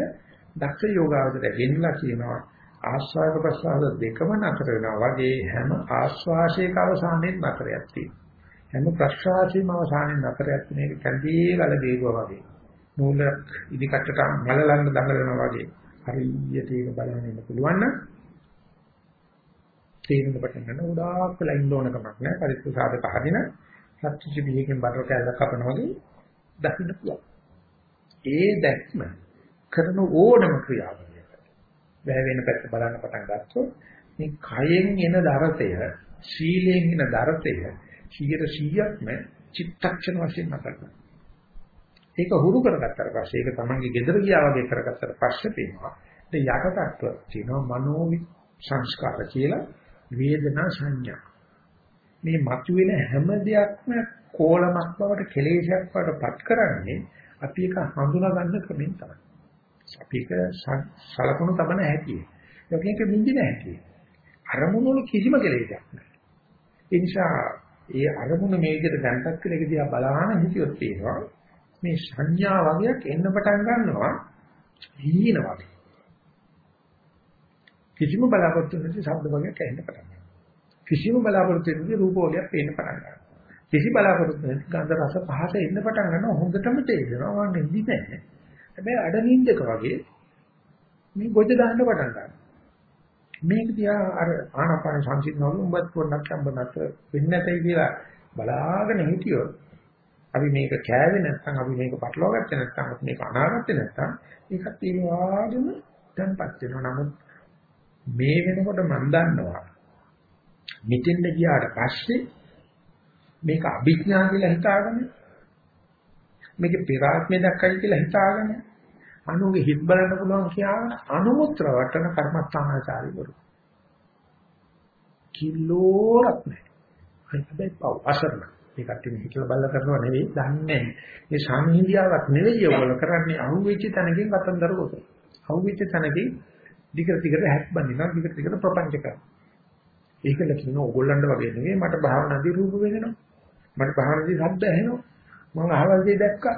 දක්ෂ යෝගාවචරය ගෙන්නලා කියනවා ආස්වාද ප්‍රසාර දෙකම නතර වෙනවා. වගේ හැම ආස්වාශයක අවසානයේ නතරයක් තියෙනවා. හැම ප්‍රශ්වාසයේම අවසානයේ නතරයක් මේක කැඳේ වල වේගුවා වගේ. නූල ඉදිකටට මලලන්න දඟලනවා වගේ. හරියට ඒක බලන්න ඉන්න පුළුවන් නම් තේරෙන්න පටන් ගන්න උඩාක් වෙලා ඉන්න ඕන කමක් නැහැ. පරිත්‍ත සාධක හරින සත්‍විච බිහිකින් බතර කැල්ල කපනවා වගේ දකින්න පුළුවන්. ඒ දැක්ම කරන ඕනම ක්‍රියාවලියක වැය වෙන පැත්ත බලන්න පටන් ගත්තොත් මේ කයෙන් එන දරතය ශීලයෙන් එන දරතය 100%ක්ම චිත්තක්ෂණ වශයෙන් නැතර ඒක හුරු කරගත්තාට පස්සේ ඒක තමන්ගේ gedara ගියා වගේ කරගත්තට පස්සේ පේනවා ඒ යටටත්ව තියෙනවා මනෝ සංස්කාර කියලා වේදනා සංඥා. මේ මතුවෙන හැම දෙයක්ම කෝලමක් බවට කෙලෙසයක් බවට පත් කරන්නේ අපි එක හඳුනා ගන්න ක්‍රමෙන් තමයි. අපි එක සලකුණු තබන හැටි. යෝගික බින්දින හැටි. අරමුණු වල කිසිම කෙලෙසයක් නැහැ. ඒ නිසා ඒ අරමුණ මේ විදිහට දැන්පත් කියලා එක දිහා බලහන හිතියොත් තියෙනවා මේ සංඥා වගේක් එන්න පටන් ගන්නවා හීන වගේ. කිසිම බලාපොරොත්තු නැති ශබ්ද වගේක් එන්න පටන් ගන්නවා. කිසිම බලාපොරොත්තු නැති රූප වගේක් පේන්න පටන් ගන්නවා. කිසි බලාපොරොත්තු නැති ගන්ධ රස පහස එන්න පටන් ගන්නවා හොඳටම තේරෙනවා මම නිදි නැහැ. හැබැයි අඩනින්දක වගේ මේ ගොජ දාන්න පටන් ගන්නවා. මේක දිහා අර ආනාපාන සංසිඳනවලු උඹත් පොඩ්ඩක් අම්බනත් වෙන්නේ නැතයි කියලා බලාගෙන හිටියොත් අපි මේක කෑවේ නැත්නම් අපි මේක පටලවා ගත්තේ නැත්නම් අපි මේක අනාගත්තේ නැත්නම් ඒකත් ඒ වාගෙම තැන්පත් වෙනවා. නමුත් මේ වෙනකොට මම දන්නවා මෙතෙන්ද ගියාට පස්සේ මේක අභිඥා කියලා හිතාගෙන මේක පෙරාත්මය දක්කයි කියලා හිතාගෙන අනුගේ හිත් බලන්න පුළුවන් කියන අනුමුත්‍ර වටන කර්මස්ථානාචාරි වරු කිලෝරක් නැහැ හැබැයි පව් අසරණ. ඒකට මේ හිතලා බලලා කරනවා නෙවෙයි දන්නේ මේ සංහිඳියාවක් නෙවෙයි ඔයගොල්ලෝ කරන්නේ අහුවෙච්ච තැනකින් කතන්දර ගොත අහුවෙච්ච තැනකින් දිගට දිගට හැක් බඳිනවා දිගට දිගට ප්‍රපංච කරනවා. ඒකල කියන ඕගොල්ලන්ට වගේ නෙවෙයි මට භාවනාදී රූප වෙනවා. මට භාවනාදී ශබ්ද ඇහෙනවා. මම අහවල් දේ දැක්කා.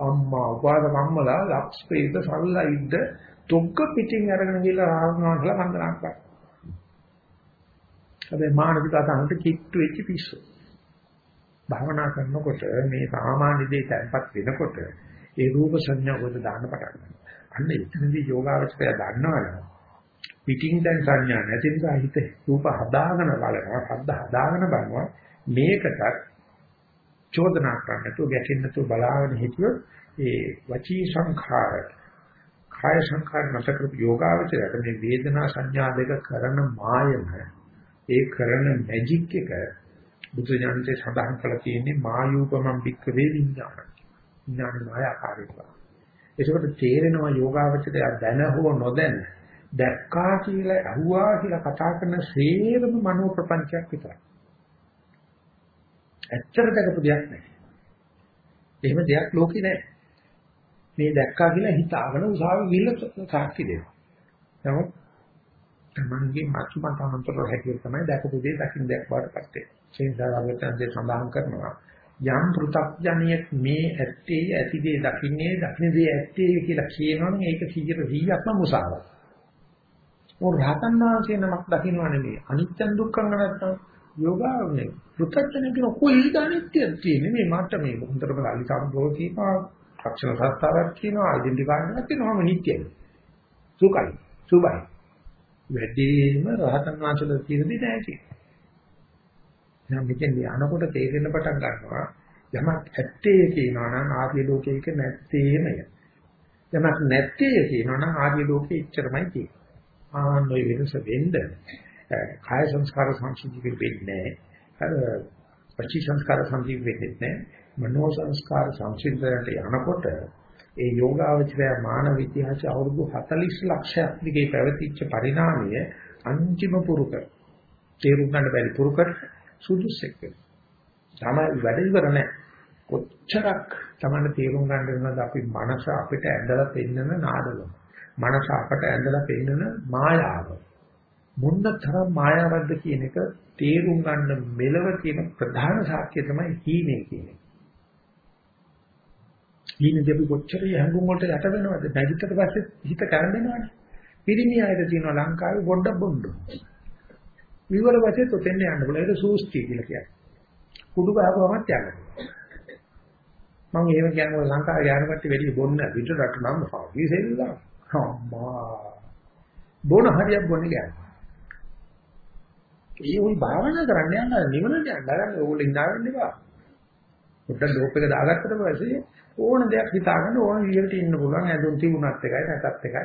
අම්මා උපාසක අම්මලා ලක්ස් ප්‍රේත සල්ලයිද්ද තොග්ග පිටින් අරගෙන ගිහලා ආවනවා වන්දනා කරා. හැබැයි මානසික අසහනට කිට්ටු වෙච්ච පිස්සු. භාවනා කරනකොට මේ සාමාන්‍ය දේ තැන්පත් වෙනකොට ඒ රූප සංඥා වලට දාන්න පටන් ගන්නවා. අන්න එතනදී යෝගාවචරය දන්නවනේ. පිටින් දැන් සංඥා නැති නිසා හිත රූප හදාගෙන බලනවා, ශබ්ද හදාගෙන බලනවා. මේකටත් චෝදනා කරන්න නැතුව ගැටෙන්න නැතුව බලාගෙන හිටියොත් ඒ වචී සංඛාර කාය සංඛාර නැත කරපු යෝගාවචරයට මේ වේදනා සංඥා දෙක කරන මායම ඒ කරන මැජික් එක බුදු ඥානයේ සඳහන් කරලා තියෙන්නේ මායූපමම් බික්කවේ විඥාන විඥාන මායාකාරීව ඒකට තේරෙනවා යෝගාවචරය දැන හෝ නොදැන දැක්කා කියලා අහුවා කියලා කතා කරන සේරම මනෝ ප්‍රපංචයක් විතරයි. ඇත්තට දැකපු දෙයක් නැහැ. එහෙම දෙයක් ලෝකේ නැහැ. මේ දැක්කා කියලා හිතාගෙන උසාවි ගිහිල්ලා සාක්ෂි දෙනවා. නමුත් තමන්ගේ මතුමතාන්තර හැටියට තමයි දැකපු දේ දකින්න දෙයක් වඩපත් වෙන්නේ. ඒ නිසා අවතන්සේ සඳහන් කරනවා යම් පෘථග්ජනියෙක් මේ ඇත්තේ ඇති දේ දකින්නේ දකින්න දේ ඇත්තේ කියලා කියනවනම් ඒක 100%ක්ම මුසාවක්. ඕ රහතන් වහන්සේ නමක් දකින්නව නෙමෙයි අනිත්‍ය දුක්ඛං නැත්නම් යෝගාවනේ පුතත්න කියන කොයි දැනෙත්තියක් තියෙන්නේ. මේ මට මේ හොඳට බලලි සම්බෝධ කියනවා ලක්ෂණ සස්තාවක් කියනවා අයිඩෙන්ටිෆයි එකක් තියෙනවා මම නිත්‍යයි සුඛයි. සුභයි. වැඩිම රහතන් වහන්සේලා කියන දේ නෑ කියන්නේ දැන් මෙතෙන් යනකොට තේරෙන්න පටන් ගන්නවා යමක් ඇත්තේ කියනවා නම් ආර්ය ලෝකයක නැත්තේමය යමක් නැත්තේ කියනවා නම් ආර්ය ලෝකෙ ඉච්චරමයි කියන්නේ ආන්න ඔය වෙනස වෙන්න. කාය සංස්කාර සංසිද්ධි වෙන්නේ නැහැ. පචි සංස්කාර සංසිද්ධි වෙන්නේ නැහැ. මනෝ සංස්කාර සංසිද්ධියට යනකොට ඒ යෝගාවචරය මානව ඉතිහාසය අවුරුදු 40 ලක්ෂයක් දිගේ පැවතිච්ච පරිණාමය අන්තිම පුරුක තේරුම් ගන්න බැරි පුරුකට සුදුසෙක් වෙනවා. තමයි වැඩ ඉවර නැහැ. කොච්චරක් තමයි තේරුම් ගන්න වෙනවද අපි මනස අපිට ඇඳලා පෙන්නන නාඩගම. මනස අපට ඇඳලා පෙන්නන මායාව. මොන්න තරම් මායාවක්ද කියන එක තේරුම් ගන්න මෙලව තියෙන ප්‍රධාන සාක්ෂිය තමයි හීනේ කියන්නේ. හීනේ දෙපි කොච්චර යහඟුම් වලට යට වෙනවද? නැගිටට පස්සේ හිත කරඬෙනවනේ. පිරිමි අයට තියෙනවා ලංකාවේ පොඩ්ඩක් බොන්න. විවර වශයෙන් තොතෙන්න යන්න බල ඒක සූස්ති කියලා කියන්නේ. කුඩු ගහපුවමත් යන්න. මම එහෙම කියන්නේ ලංකාවේ යානකට වැඩි බොන්න පිටරට නම් හාවිසෙල්ලා. අම්මා. බොන හරියක් බොන්නේ ගෑ. ඒ උන් භාවනා කරන්න යන නිවනට යන්න ගන්න ඕගොල්ලෝ ඉඳාගෙන ඉපා. පොඩ්ඩක් ඩෝප් එක දාගත්තට පස්සේ ඕන දෙයක් හිතාගන්න ඕන විදිහට ඉන්න පුළුවන්. ඇඳුම් තිබුණත් එකයි නැතත් එකයි.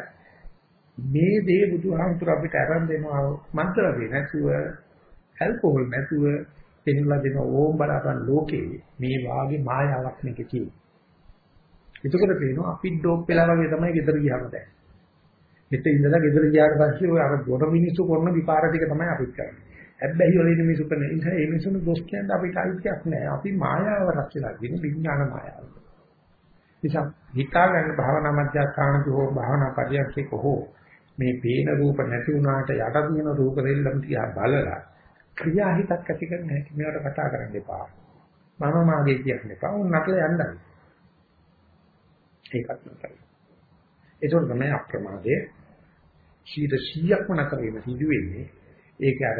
මේ දේ බුදුහාමුදුර අපිට අරන් දෙනවා මන්ත්‍ර දෙ නැතුව ඇල්කොහොල් නැතුව පෙන්ලා දෙන ඕම් බලාපන් ලෝකේ මේ වාගේ මායාවක් මේක තියෙන්නේ. එතකොට පේනවා අපි ඩෝප් වෙලා වගේ තමයි ගෙදර ගියාම දැන්. මෙතන ඉඳලා ගෙදර ගියාට පස්සේ ඔය අර බොර මිනිස්සු කරන විපාර ටික තමයි අපිත් කරන්නේ. හැබැයි වල ඉන්න මිනිස්සු කරන නිසා ඒ මිනිස්සුන් දොස් කියන්න අපිට අයිතියක් නැහැ. අපි මායාව රැස්ලා තියෙන විඥාන මායාව. නිසා හිතා ගන්න භාවනා මධ්‍යස්ථානක හෝ භාවනා පරියන්කේක හෝ මේ පේන රූප නැති වුණාට යට තියෙන රූප දෙල්ලම තියා බලලා ක්‍රියාහිතක් ඇති කරන්න හැකි මේවට කතා කරන්න එපා. මම මාගේ කියන්න එපා. උන් නටල යන්නයි. ඒකත් නතරයි. ඒකෝර තමයි අප්‍රමාදයේ 100%ක්ම නතර වීම සිදු වෙන්නේ. ඒක අර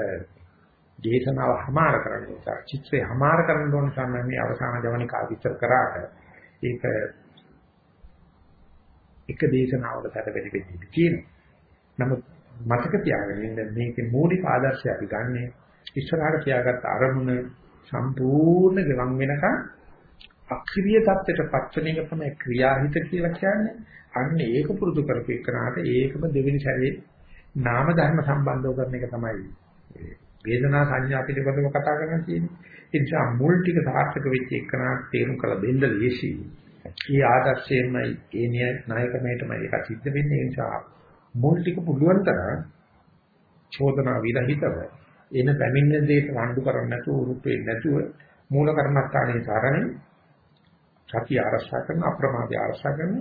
දේශනාව හමාර කරන්න නිසා චිත්‍රය හමාර කරන්න ඕන තමයි මේ අවසාන ජවනිකා විතර කරාට ඒක එක දේශනාවකට පැට වෙලි වෙන්නේ කියනවා. නමුත් මතක තියාගන්න ඉන්න මේකේ මූලික ආදර්ශය අපි ගන්නෙ ඉස්සරහට තියාගත්ත අරමුණ සම්පූර්ණ ගවන් වෙනකන් අක්‍රීය தත්ත්වයටපත් වෙන එක තමයි ක්‍රියාහිත කියලා කියන්නේ. අන්න ඒක පුරුදු කරපු එකනට ඒකම දෙවෙනි සැරේ නාම ධර්ම සම්බන්ධව කරන එක තමයි වේදනා සංඥා පිළිබඳව කතා කරන්න තියෙන්නේ. ඒ නිසා මුල් ටික සාර්ථක වෙච්ච එකනට තේරුම් කළ දෙන්න ලේසි. මේ ආදර්ශයෙන්මයි ඒ නිය නායකමයටමයි ඒක සිද්ධ වෙන්නේ. ඒ නිසා මුල් ටික පුළුවන් තරම් චෝදනා විරහිතව එන පැමිණෙන දේට වඬු කරන්නේ නැතුව උරුපේ නැතුව මූල කර්මස්ථානයේ සරණ සතිය ආරක්ෂා කරන අප්‍රමාදී ආරක්ෂා කරන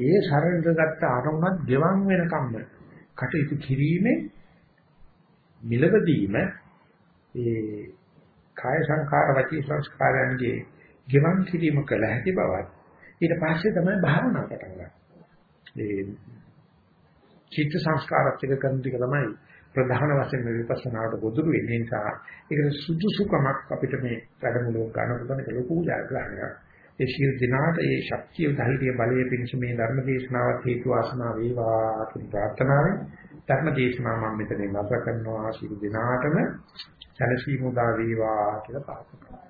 ඒ සරණට ගත්ත අරමුණක් ගෙවන් වෙනකම්ම කටයුතු කිරීමේ මිලවදීම ඒ කාය සංඛාර වචී සංස්කාරයන්ගේ ගෙවන් කිරීම කළ හැකි බවත් ඊට පස්සේ තමයි භාවනා පටන් ගන්න. ඒ චිත්ත සංස්කාරත් එක කරන ටික තමයි ප්‍රධාන වශයෙන් මේ විපස්සනාවට ගොදුරු වෙන්නේ නිසා ඒකට සුදුසුකමක් අපිට මේ වැඩමුළුව ගන්න පුළුවන් ඒක ලොකු ජයග්‍රහණයක්. ඒ ශීල දිනාට ඒ ශක්තිය ධෛර්ය බලය පිණිස මේ ධර්ම දේශනාවත් හේතු වාසනා වේවා කියන ප්‍රාර්ථනාවෙන් ධර්ම දේශනාව මම මෙතනින් නැවත කරනවා ශීල දිනාටම සැලසීම උදා වේවා කියලා ප්‍රාර්ථනා කරනවා.